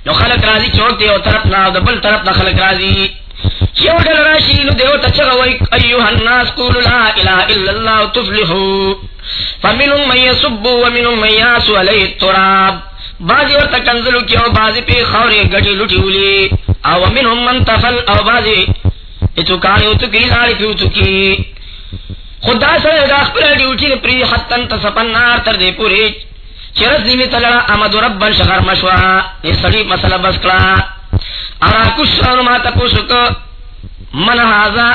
نو خلق رازی چوک تیو طرفنا دبل طرفنا خلق رازی یو دل راشی، نو دیو تچگوئی ایوہ الناس قولو لا الہ الا اللہ تفلحون. فمنهم من يسب ومنهم من ياسو علیہ التراب. بازی اور تکنزلو کی او بازی پی خوری گٹی لٹی اولی. او من هم من تفل او بازی اتو کانی اتو کی لاری پی اتو کی. خدا سر دا اخبر ڈیوٹی پری حتن تسپن نار تر دے پوری. چرز نیمی تلڑا امد ربن شخر مشوا. یہ سڑی مسئلہ بس کلا. ارا کش سانو ما تپوسک من حازا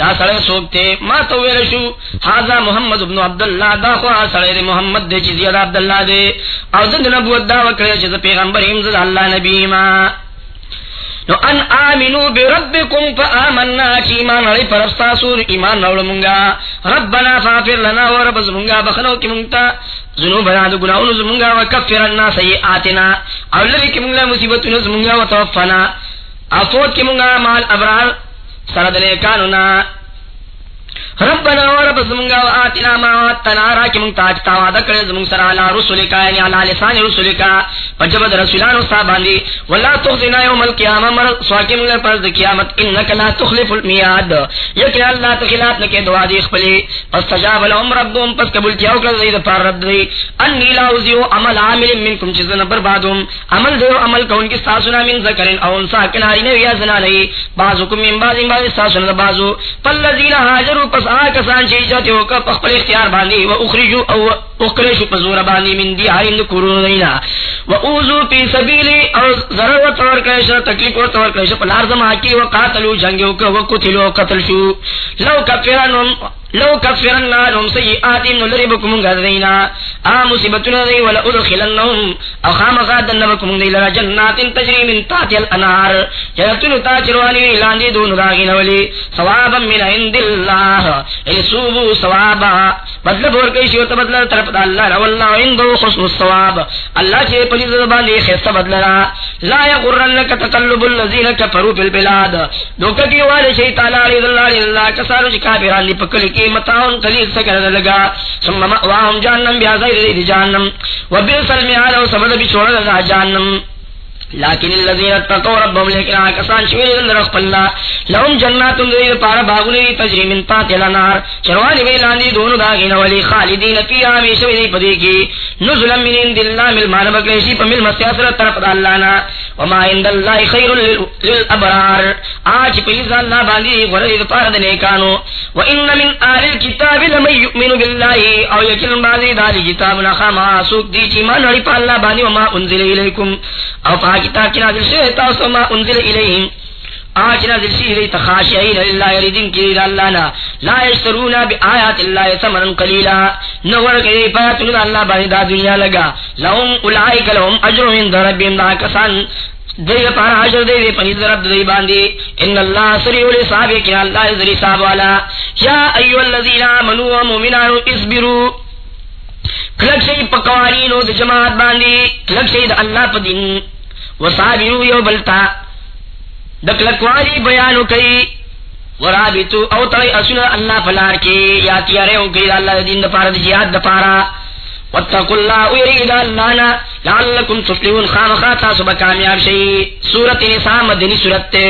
دا سڑے سوکتے ما تو ویل شو حاضا محمد ابن عبداللہ، دا خواہ سڑے دے محمد دے چیزی دا عبداللہ دے۔ او زند نبوت دا وکرے چیز پیغمبر امزد اللہ نبی ما۔ نو، ان آمنو بربکم فا آمنا چی ایمان علی پر افستاسور ایمان نوڑ منگا ربنا فافر لنا و رب زمونگا، بخنو کی منگتا ذنوبنا، دو گناہون زمونگا و کفرنا سیئاتنا۔ او لبی کی منگا مصیبتنا زمونگا و توفنا افوت کی منگا مال ابرار۔ سرد نیکانونا ربنا ورب زمونگا و آتنا ما آتنا را کی منگ تاجتا وعدا کرے زمونگ سر علا رسول کا یعنی علا لسان رسول کا پجبد رسولان و صحاباندی. واللہ تخزنا یوم القیامة مر سواکی منگ پرد قیامت انکا لا تخلف المیاد یکی اللہ تخلاف نکے دعا دی اخبلی پس تجاب لهم ربهم پس قبول کیا اکلا زید پار رب دی. انی لا اوزیو عمل عامل منکم چیزن بربادم. عمل دیو عمل کون کی، ساسنا من ذکرین، او انسا کناری نویا زنانی. بازوکم من بازی بازی ساسنا بازو. پلذین حاجروا پس آ کسان چی چاہتے ہو کہ پخپل اختیار بانی و اخرجو او اخرجو پزور بانی من دی آئین کرون دینا و اوزو پی سبیلی او ضرر و طور کرش تکلیف و طور کرش پلار زمان کی و قاتلو جنگیو کہ و قتلو قتل شو۔ لو کفرانم لو کفرن لهم سیئاتهم نلربكم غذینا ا مصیبتنا دی ولا ادخلنهم اخام غادن بكم دی لرا جنات تجری من تاتی تحت الانهار جنتون تاجروانی لاندی دون راغین ولی ثوابا من عند الله ایسوبو ثوابا. مطلب بدل بور کئی شیو بدل طرف دا اللہ را. واللہ عندو حسن الثواب. اللہ چے پلی زبان دی خیست بدل را. لا یغرنک تقلب الذین کفروا فی البلاد دوکہ کی والے شیطان علی اللہ اللہ کسارو چکا بیران دی پکل کی متاون قلیل سکر لگا، ثم مأواهم جہنم، بیا زیر دی جہنم، وبئس المعاد و سبد بچوڑ لگا جہنم۔ لیکن الذين اتقوا ربهم لیکن آکسان شویر دل رخ پلا لهم جنات دیر پارا باغنی تجری من تحت الانار چروانی بیلاندی دونو داغین ولی خالدین فی آمی شویدی پدی کی. نزلا من اند اللہ مل مال بکریشی پا مل مسیاسر طرف دا اللہنا وما اند اللہ خیر للابرار. آج پلیز اللہ باندی غرد پارا دنیکانو و ان من آل الكتاب لمن یؤمن باللہ. او یکن بازی دالی کتاب نخام آسوک دی چی من رپا اللہ باندی وما انزل الیکم. او پا کتاب کی نازل شوی تاسو ما انزل الیہم. آج نازل شوی دی تخاشعین للہ یریدن کی اللہ نا. لا یشترونا بی آیات اللہ سمنا قلیلا. نور کئی پاتن اللہ بانی دا دنیا لگا. لهم اولائک لهم اجر من دربیم دا کسان. دی پارا حجر دی دی پنید رب دی باندی. ان اللہ سریع الحساب کی اللہ ذری صاحب والا. یا ایو الذین آمنوا و مومنان اسبرو کلک شئی پکوانینو دی جماعت باندی. کلک شئی دا اللہ پا دین. وصابرو یو بلتا. دکلکواری بیانو کئی. ورابطو او تغی اسنا اللہ فلار کی. یا تیارے ہوں کئی اللہ دین دا پارا دا جہاد دا پارا. واتقوا الله ويريد الله لعلكم تفلحون. خام خاطا سب کامیاب شئی. سورۃ نساء مدنی سورۃ تے.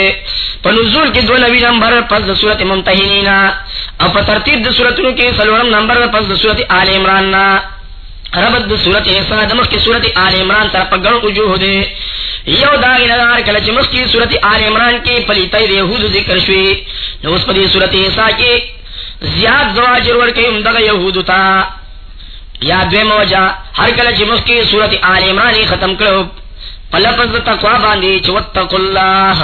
پنزول کی دو نبی نمبر، پس سورۃ ممتحنین او په ترتیب د سورۃونو کې سلورم نمبر، پس د سورۃ آل عمراننا ربط د سورۃ نساء د مخ کی سورۃ آل عمران تر په ګڼ وجوه یو دا غنار کله چې مخ کی سورۃ آل عمران کې پلیتای د يهود ذکر شوی نو اوس په دې سورۃ نساء کې زیاد زواجر ورکې هم دغه يهود ته یا دوی موجا ہر کل چی مسکی صورت آل عمرانی ختم کرو پلپز تقوی باندی چی واتقو اللہ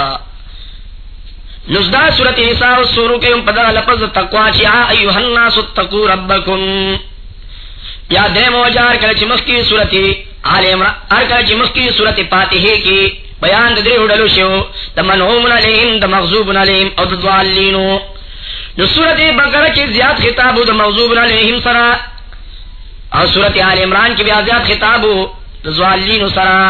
نزدہ صورت نساء سورو کے پدر لپز تقوی چی آ ایوہ الناس اتقو ربکم یا دوی موجا ہر کل مسکی صورت آل عمران ہر کل چی مسکی صورت پاتحے کی بیان دری اڈلو شو دا منہومن علیہم، دا مغزوبن علیہم او دا دوالینو نو صورت بقرہ کی زیاد خطابو دا مغزوبن علیہم سرہ اور صورت آل عمران کی بیازیات خطاب زوالین سرا۔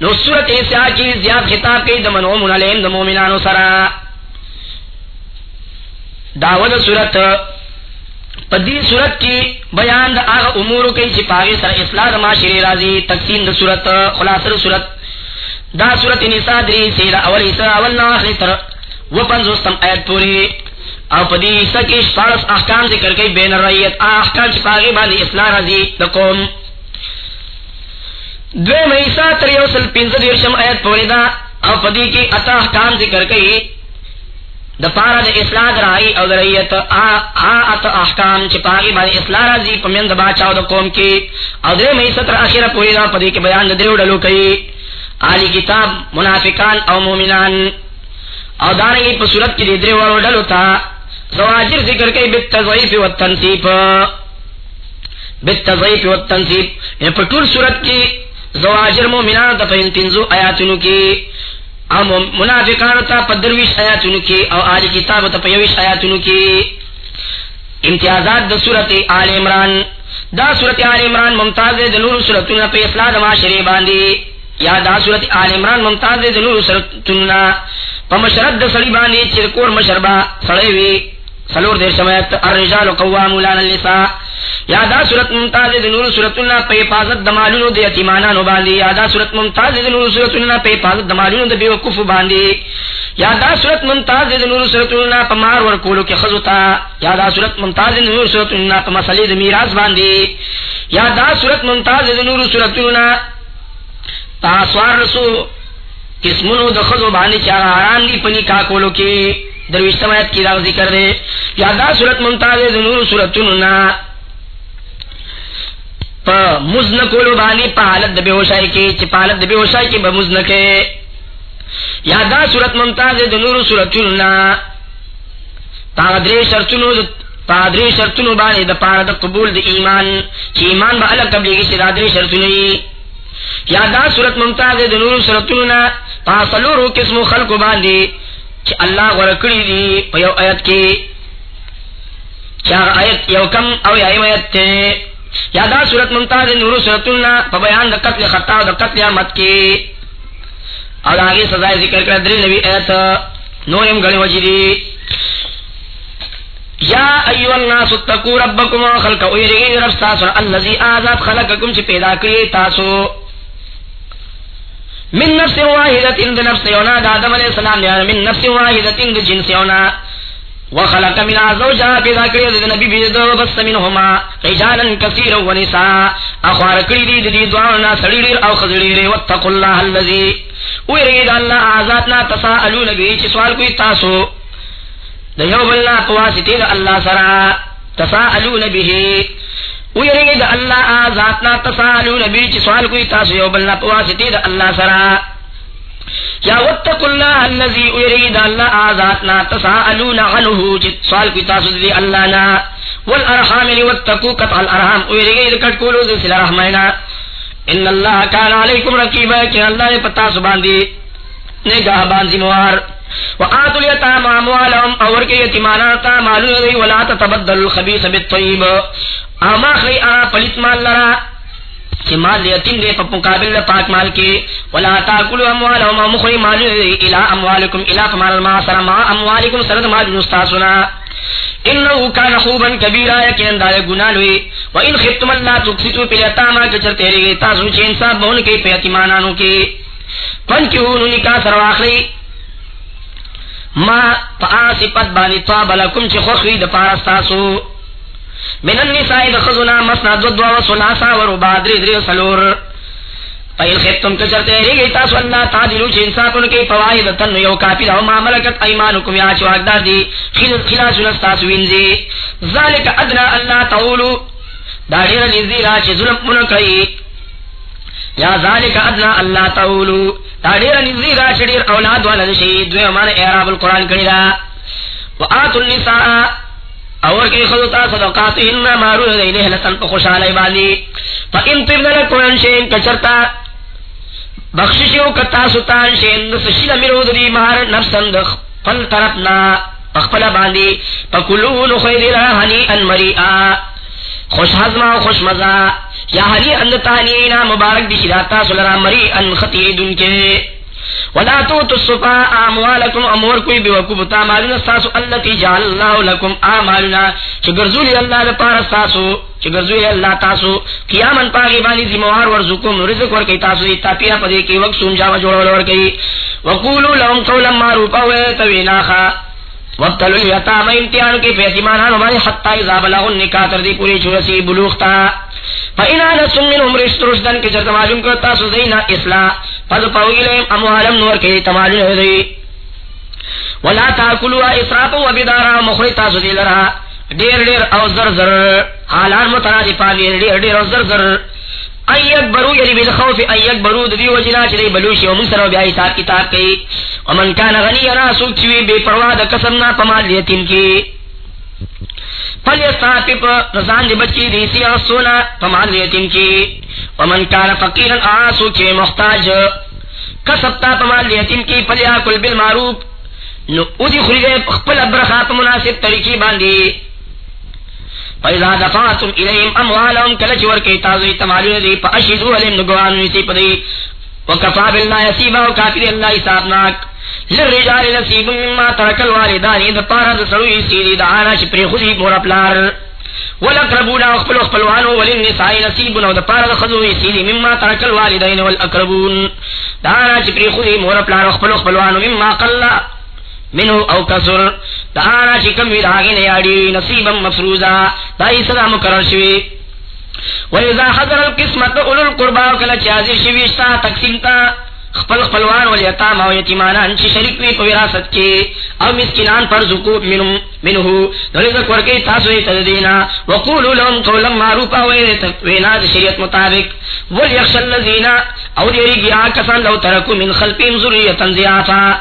نو صورت عیسیٰ کی زیاد خطاب کی دمن اومن علیم دم مومنان سرا۔ دعوت صورت پدی صورت کی بیان دا آغا امور کی چپاگی سر اصلاح دا معاشری رازی، تقسیم دا صورت خلاصر صورت. دا صورت نساء دری، سیدہ اول عیسیٰ، اول ناخری تر وپنزوستم آیت پوری. او پدی سکی شپارس احکام ذکر کئی، بین الرئیت احکام چپاگی باندی اصلاح رضی دکوم دوی میسا تریو سل پینزد ورشم آیت پوری دا، او پدی کی اتا احکام ذکر کئی دا پارا دا اصلاح درائی او درائیت آ اتا احکام چپاگی باندی اصلاح رضی پمین دا باچاو دا قوم کی. او دوی میسا تر آخر پوری دا پدی کی بیان دا دریو ڈلو کئی. آلی کتاب، منافقان او مومنان. او دارنگی پا صورت کی دیدری ورو ڈلو تا. زواجر ذکر کئی بالتضعیف والتنصیب بالتضعیف والتنصیب یعنی پر طول صورت کی زواجر مومنان تا پہن تنزو آیاتنو کی. او منافقان تا پا درویش آیاتنو کی او آل کتاب تا پیویش آیاتنو کی امتیازات دا صورت آل عمران. دا صورت آل عمران ممتاز دا نور صورتنا پہ اصلاح دا معاشرے باندی یا دا صورت آل عمران ممتاز دا نور صورتنا پا مشرد دا سڑی باندی چرکور مشربا سڑے وی سلور دیر شمایت الرجال قوامون علی النساء. یادا صورت ممتاز نور صورت اللہ پہ حفاظت دمالون دے یتیمانانو باندی یادا صورت ممتاز نور صورت اللہ پہ حفاظت دمالون دے بیوقف باندی۔ یادا صورت ممتاز نور صورت اللہ پہ مار ورکولو کے خزوتا یادا صورت ممتاز نور صورت اللہ پہ مسئلے دے میراز باندی۔ یادا صورت ممتاز نور صورت اللہ پہ سوار رسو کسمنو دخزو باندی چاہا آران دی پنی کاکولو کی۔ درویشتم آیت کی راغ ذکر دے۔ یادا صورت ممتاز نور صورت اللہ پا مزن کولو بانی، پا حالت دبی ہوشائی کی، چی پا حالت دبی ہوشائی کی با مزن کے۔ یا دا صورت ممتاز دنور صورت چلنا پا دری شرطنو پا دری شرطنو بانی دا پارا دا قبول دا ایمان۔ چی ایمان با علم قبلی چی دا دری شرطنوی یا دا صورت ممتاز دنور صورت چلنا پا صلورو کسمو خلقو باندی چی اللہ ورکڑی دی پا یو آیت کی۔ چاہ آیت یو کم او یا ایت تے۔ یادا صورت ممتاز نور صورت اللہ پا بیان دا قتل خطا دا قتل آمد کی. اور آگے سزائے ذکر کر دری نبی ایت نورم گلی وجدی یا ایو الناس اتقو ربکم و خلق اویرگی رب ستاسو اللذی آزاد خلقکم چی پیدا کری تاسو. من نفس واحدت اند نفس یونا، دا آدم علیہ السلام دیا من نفس واحدت اند جنس یونا. وخلق من زوجها پیدا کړی د نبی بي دو بس منهما رجالا كثيرا ونساء. اخوار کړی دي د دې سړي او خزړي واتقوا الله الذي ويريد الله آزادنا تساءلون به، چې سوال کوي تاسو. د یو بل الله په واسطه د الله سره تساءلون به. ويريد الله آزادنا تساءلون به، چې سوال کوي تاسو یو بل الله په واسطه د الله سره. یا واتقوا الله الذي يريد الله آزاتنا تساءلون عنه. جت سوال کی تاسو دی اللہ نا. والارحام واتقوا قطع الارحام يريد کٹ کولو ذی سل رحمنا ان الله كان عليكم رقيبا. کہ اللہ نے پتہ سبحان دی نگاہ بان ذمہار وآتوا اليتامى اموالهم اور کہ یتیمانا تا مالو دی ولا تتبدل الخبيث بالطيب. اما خی ا پلیت مال لرا. چی مال یتیم دے پا مقابل پاک مال کی ولا تاکلو اموالهم مخری مال الى اموالکم الى فمال المعصر ما اموالکم سرد مال نستاسنا انہو کان خوبا کبیرا یکین دار گنالوی و ان خفتم اللہ تقسطو پی لیتاما کچر تیرے گئی تاسو چی انصاب بہن کی پی یتیمانانو کی فن کیو نکا سرواخلی ما فآسی پت بانی طاب لکم چی خوخوی دپارستاسو من النساء دخزنا مسنا دو دو و سلاسا و ربا دری دری و سلور. فإن خفتم کچرتے ریگی تاسو اللہ تعدلو چھ انساکن کے فواہد تن یو کافی دو ما ملکت ایمانکم یا چو اقدار دی خلاص نستاسو وینزی ذالک ادنا اللہ تعولو دا دیر نزدی را چھ ظلم منکئی یا ذالک ادنا اللہ تعولو دا دیر نزدی را چھ دیر اولاد والا دشی دوی امان اعراب القرآن کری را و النساء اور کی خلطا صدقات انما مارو دینے لسن پا خوشحال عبادی فا ان طبن لکن شین کچرتا، بخششیو، کتا ستان شین دس شل مرود دی مار نفسن دخ فل طرفنا اخفل باندی۔ فا کلون خیر حنی ان مریعا خوش حزما و خوش مزا یا حنی اندتانینا مبارک دی شداتا سلرا مریعا خطیر دن کے ولا توتوا السفهاء اموالكم امور کوئی بے وقوف ساسو التي جعل الله لكم اعمالنا چگرزولی اللہ دے پار ساسو، چگرزولی اللہ تاسو قیامن پاگی بانی زموار ورزکم، رزق ورکی تاسو دی تاپیہ پدے کی وقت سنجا و جوڑا ورکی وقولو لهم قولا معروفا ویتویناخا وقتلو الیتام امتحان کی فیتیمانان ہماری حتی اذا بلغ النکاح تردی پوری چورسی بلوغ تا۔ فإن آنسوا منهم رشد رشدن کی چرت معلوم کرتا سو اصلاح۔ فض پاوگی لهم اموالم نور کی تمالون ہوئی ولا تاکلوا اسراف و بدارا مخری تاسو دی لرا دیر دیر او زر زر. حالان مترادفان دیر دیر او زر زر. ایک برو یعنی بالخوف ایک برو دی وجنا چلی بلوشی و منسر و بیائی حساب کتاب کی ومن کان غنی انا سوک بے پروا دا قسمنا پمال یتیم کی فل یستعفی پا رسان دی بچی دی سی سونا پمال یتیم کی۔ ومن کان فقیرا آسو چوی محتاج۔ کسبتا پمال یتیم کی فل یاکل بالمعروف۔ نو او دی خوری دے خپل ابرخا پا مناسب طریقی باندی۔ فإذا دفعتم إليهم أموالهم كلچ ورکی تازوی تمالون دی پا اشیدو علیم نگوانو نیسی پدی۔ وکفا باللہ یسیبا وکافر اللہ حسابناک للرجال نصیب مما ترک الوالدان دا پارا دا سروی سیدی دا آنا چی پری خودی مورا پلار والاقربون اخپل اخپلوانو وللنساء نصیب نو دا پارا دا خضوی سیدی مما ترک الوالدین والاقربون دا آنا چی پری خودی مورا پلار اخپل اخپلوانو مما قلّا منو او کسر دا آنا چی کم وی داغی نیاڑی نصیبا مفروضا. دا ایسا مقرر شوی وَإِذَا حَضَرَ الْقِسْمَةُ أُولُو الْقُرْبَى وَكَلَّ چازر شوی شتا تقسیم خپل خپلوان ول یتام او یتیمانان چې شریک وي په وراثت کې. او مسکینان پر زکو منهم منه رزق ورکې تاسو یې تدینا وقولوا لهم قولا معروفا وینا د شریعت مطابق. وليخش الذين او دې ریګیا کسان لو ترکو من خلفهم ذریه ضعفا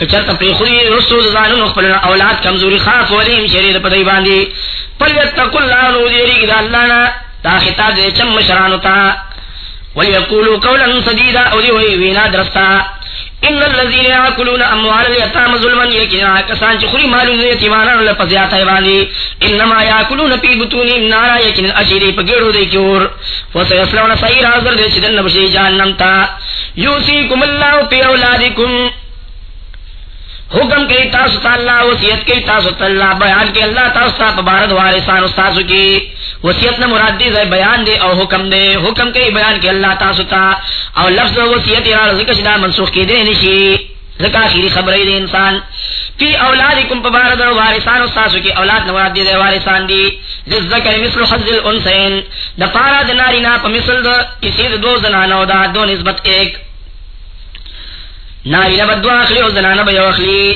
کچرت پر خوی رسول زانو خپل اولاد کمزوری خاص ولیم شریر په دی باندې. پل یتقوا الله، نو دې ریګ الله نه. تا خطاب دې چم شرانو تا وليقولوا قولا سديدا او دی وی وینا درستا ان الذين ياكلون اموال اليتامى ظلما يكنا كسان چخري مال اليتيمان له پزيات باندې انما ياكلون في بطونهم نارا يكن اشيري پګړو دی وسيصلون سير حاضر دې بشي جهنم تا۔ يوسيكم الله في اولادكم حکم کی تاسو اللہ وسیعت کی تاسو اللہ، بیان کی اللہ تاسو بارد وارثان کی۔ وسیعت نہ مراد دی زے بیان دے او حکم دے۔ حکم کی بیان کی اللہ تاسو تا او لفظ وسیعت را ذکر شدا منسوخ کی دے نشی۔ ذکا خیری خبر دے انسان۔ فی اولادکم پبارد وارثان استاسو کی اولاد نہ مراد دی زے وارثان دی۔ جس ذکر مثل حظ الانثین۔ دپارا دنارینا پا مثل دو کسی دو زنانو دا دو نسبت ایک۔ ناری نبد دو آخری او زنانا بیو اخلی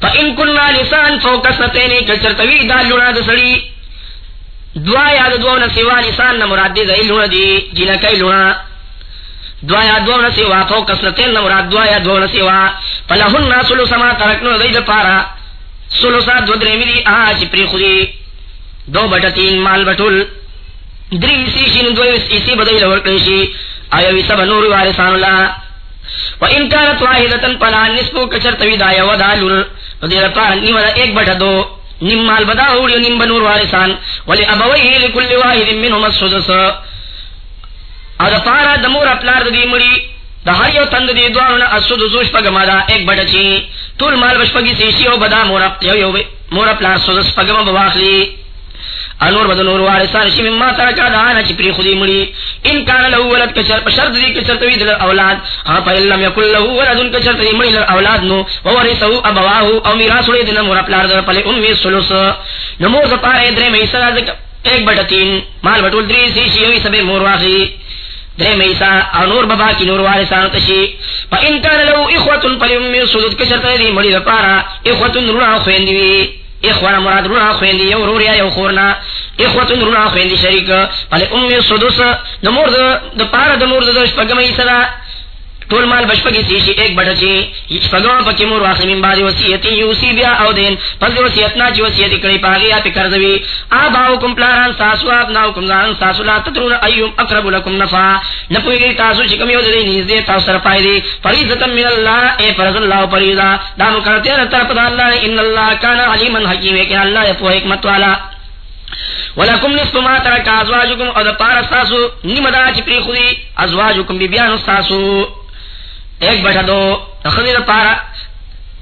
فا ان کننا لسان فوق ستینی کچر طوی دا لونا دا دعا یاد دو نسیوا لسان نمراد دی زئی لونا دی جینا کئی لونا دعا یاد دو نسیوا فوق ستین نمراد دعا یاد دو نسیوا فلہن سلو سما ترکنو دی دا پارا۔ سلو سا دو درمی دی آج پری خودی۔ دو بٹا تین مال بٹول۔ دری سی شین، دو اسی بدئی لور کلیشی آیا وی سب نور وارسان اللہ۔ و ان كانت واحده فلا نصف كشر توي دايا ودالور ودير پار ني ودا ایک بٹا دو۔ نیم مال بدا ہوڑی نیم بنور وارسان ولی ابوئی لکل واحد منهم السدس. او دا پارا دمور اپلار دا دی مڑی، دا ہر یو تند دی دوارو نا السدس شپگما دا ایک بڑا چی. طول مال بشپگی سیشی او بدا مور اپلار یو مور اپلار سدس پگما بواخلی. انور بدن اور وارثان شی مما ترکا دانا چ پری خودی مڑی. ان کان له ولد کشر شرط دی کشر توی دل اولاد. ها فلم یکل له ولد کشر توی مڑی اولاد نو. وورثو ابواه او میراث ولې دن مور پلار در پله امی سلوس. نمو ز پاره درې مې سره ایک بٹا تین مال بٹول دری سی شی ہوئی سبے مور واخی درے میسا او نور بابا کی نور وارثان تشی. فا ان کان له اخوة فلم سلوس کشر توی مڑی در پارا اخوة نرونا خویندوی. اخوانا مراد رونا خویندی یو روریا یو خورنا اخوتن رونا خویندی شریک. پلی امی صدوس نمور دا پارا دا مور دا. شپگم ټول مال بشپگی سیشی ایک بڑا چی شپگم پکی مور واخی من بعد وسیعتی یوسی بیا او دین پس وسیعتنا چی وسیعتی کڑی پاگی یا پی کرزوی۔ آباؤکم پلاران ساسو آبناؤکم زان ساسو لا تدرون ایوم اقرب لکم نفا نپوی گئی تاسو چکم یو دی نیز دی تاسو سر پای دی۔ فریضتا من اللہ، اے فرض اللہ فریضا دامو کرتی ہے طرف دا اللہ ان اللہ کانا علیما حکیم ہے کہ اللہ یپو حکمت والا۔ ولکم نصف ما ترک ازواجکم، او دا پار استاسو نیم دا چی پری خودی، ازواجکم بی بیان استاسو ایک بٹا دو خزی دا پارا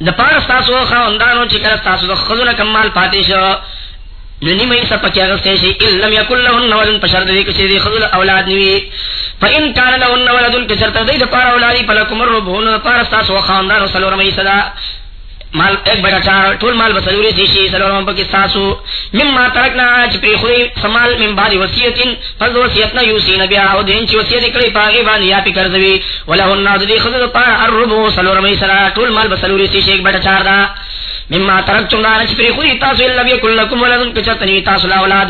دا پارا ستاسو خواندانو چکر ستاسو استاسو دا خودو کمال پاتی شو ننی مئی سب پکی اغسطے شی اللم یکل لہن ولن پشرد دی کسی دی خزو اولاد نوی فا ان کان لہن ولدن کسرت دی دا پارا اولادی پلکم الربون دا پارا ستاسو خواندانو سلور مئی صدا مال ایک بڑا چار ټول مال بسلوری سیشی سلورم پکی ساسو مما ترکنا چی پری خوری، سمال من بعد وسیعتن، فضل وسیعتنا یوسین بیا او دین چی وسیعت کلی پاگی باندی یا پی کرزوی ولہن نادو دی خضر پا الربو سلورم ایسرا ټول مال بسلوری سیشی ایک بڑا چار دا۔ مما ترکتم دانا چی پری خوری، تاسو اللہ بیکل لکم ولدن کچتنی، تاسو لاولاد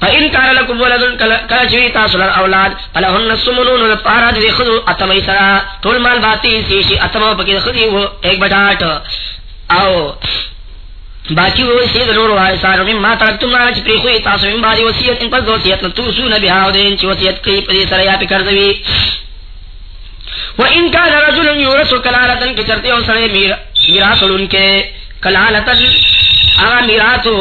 فإن كان لكم ولد كلا چوي تاسو لر فلهن السمنون پارا دي خذو اتمي سرا ټول مال باتی سیشی اتمو پکې خذي وو ایک بٹاٹ او باقی وہ اسی ضرور وائے سارو من ما ترکتم نانا چی پریخوی تاسو من باری وسیعت ان پس وسیعت نتوسو نبی ہاو دین چی وسیعت کئی پدی سر یا پی کرزوی و ان کا رجل یورسو کلالتن کی چرتے ہو سرے میراسل ان کے کلالتن آغا میراتو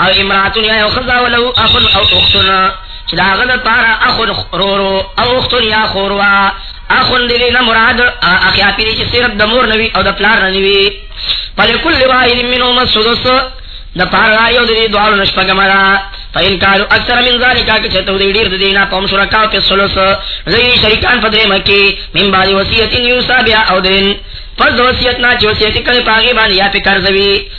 او امراتن یا خزا ولو اخن او اختن۔ چی دا غد پارا اخن رورو او اختن یا خوروا۔ اخون دلی نا مراد اخیا پیری چی صرف دمور نوی او دا پلار نوی۔ فلکل واحد منهم السدس دا پار رایو دی دوارو نشپگ مرا فإن کارو اکثر من ذالکا کچھتو دی دیر دینا قوم شرکاو پی سلس زی شرکان فدر مکی من بعد وسیعت یوسا بیا او دین فرض وسیعتنا چی وسیعت کل پاگی بانی یا پی کرزوی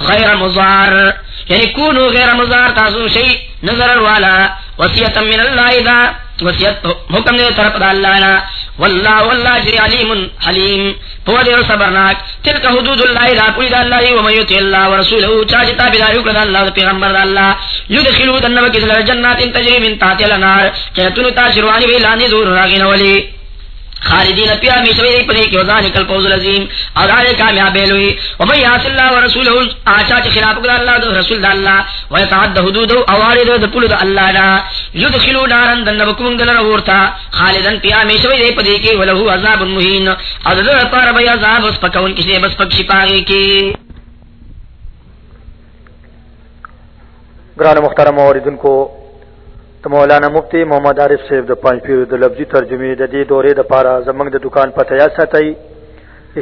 غیر مزار یعنی کونو غیر مزار تاسو شئی نظر والا وسیعتا من اللہ دا وسیعت حکم دے طرف دا اللہ نا واللہ واللہ جی علیم حلیم. پو دیر صبرناک. تلک حدود اللہ دا پوی دا اللہ و میوتی اللہ و رسولہو چاچتا بیداری اکرد اللہ دا پیغمبر دا اللہ. یدخلو دنبکی کسل جنات انتجری من تاتی لنار چنتونو تاشروانی بیلانی بی دور راگین ولی. خالدین پیا میشوی دی پدی کہ کیو ذالک الفوز العظیم، اور دار کامیاب لوی و من یاس اللہ و رسولہ آچا چ خلاف کر اللہ دو، رسول اللہ، و یتعد حدود او وارد د پول د اللہ دا. یدخلوا نارن دن بکم دل ورتا خالدن پیا میشوی دی پدی کی ولہ عذاب مہین. اور در پر بیا عذاب، اس پکون کسی بس پک شپاگی کی. گران محترم اوردن کو تو مولانا مفتی محمد عارف صاحب د پنځ پیر د لفظي ترجمه د دې دورې د پاره زمنګ د دکان پته یا ساتي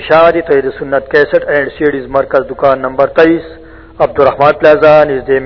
اشاعتی توحید سنت 61 اینڈ سیڈیز مرکز دکان نمبر 23 عبدالرحمان پلازا نږدې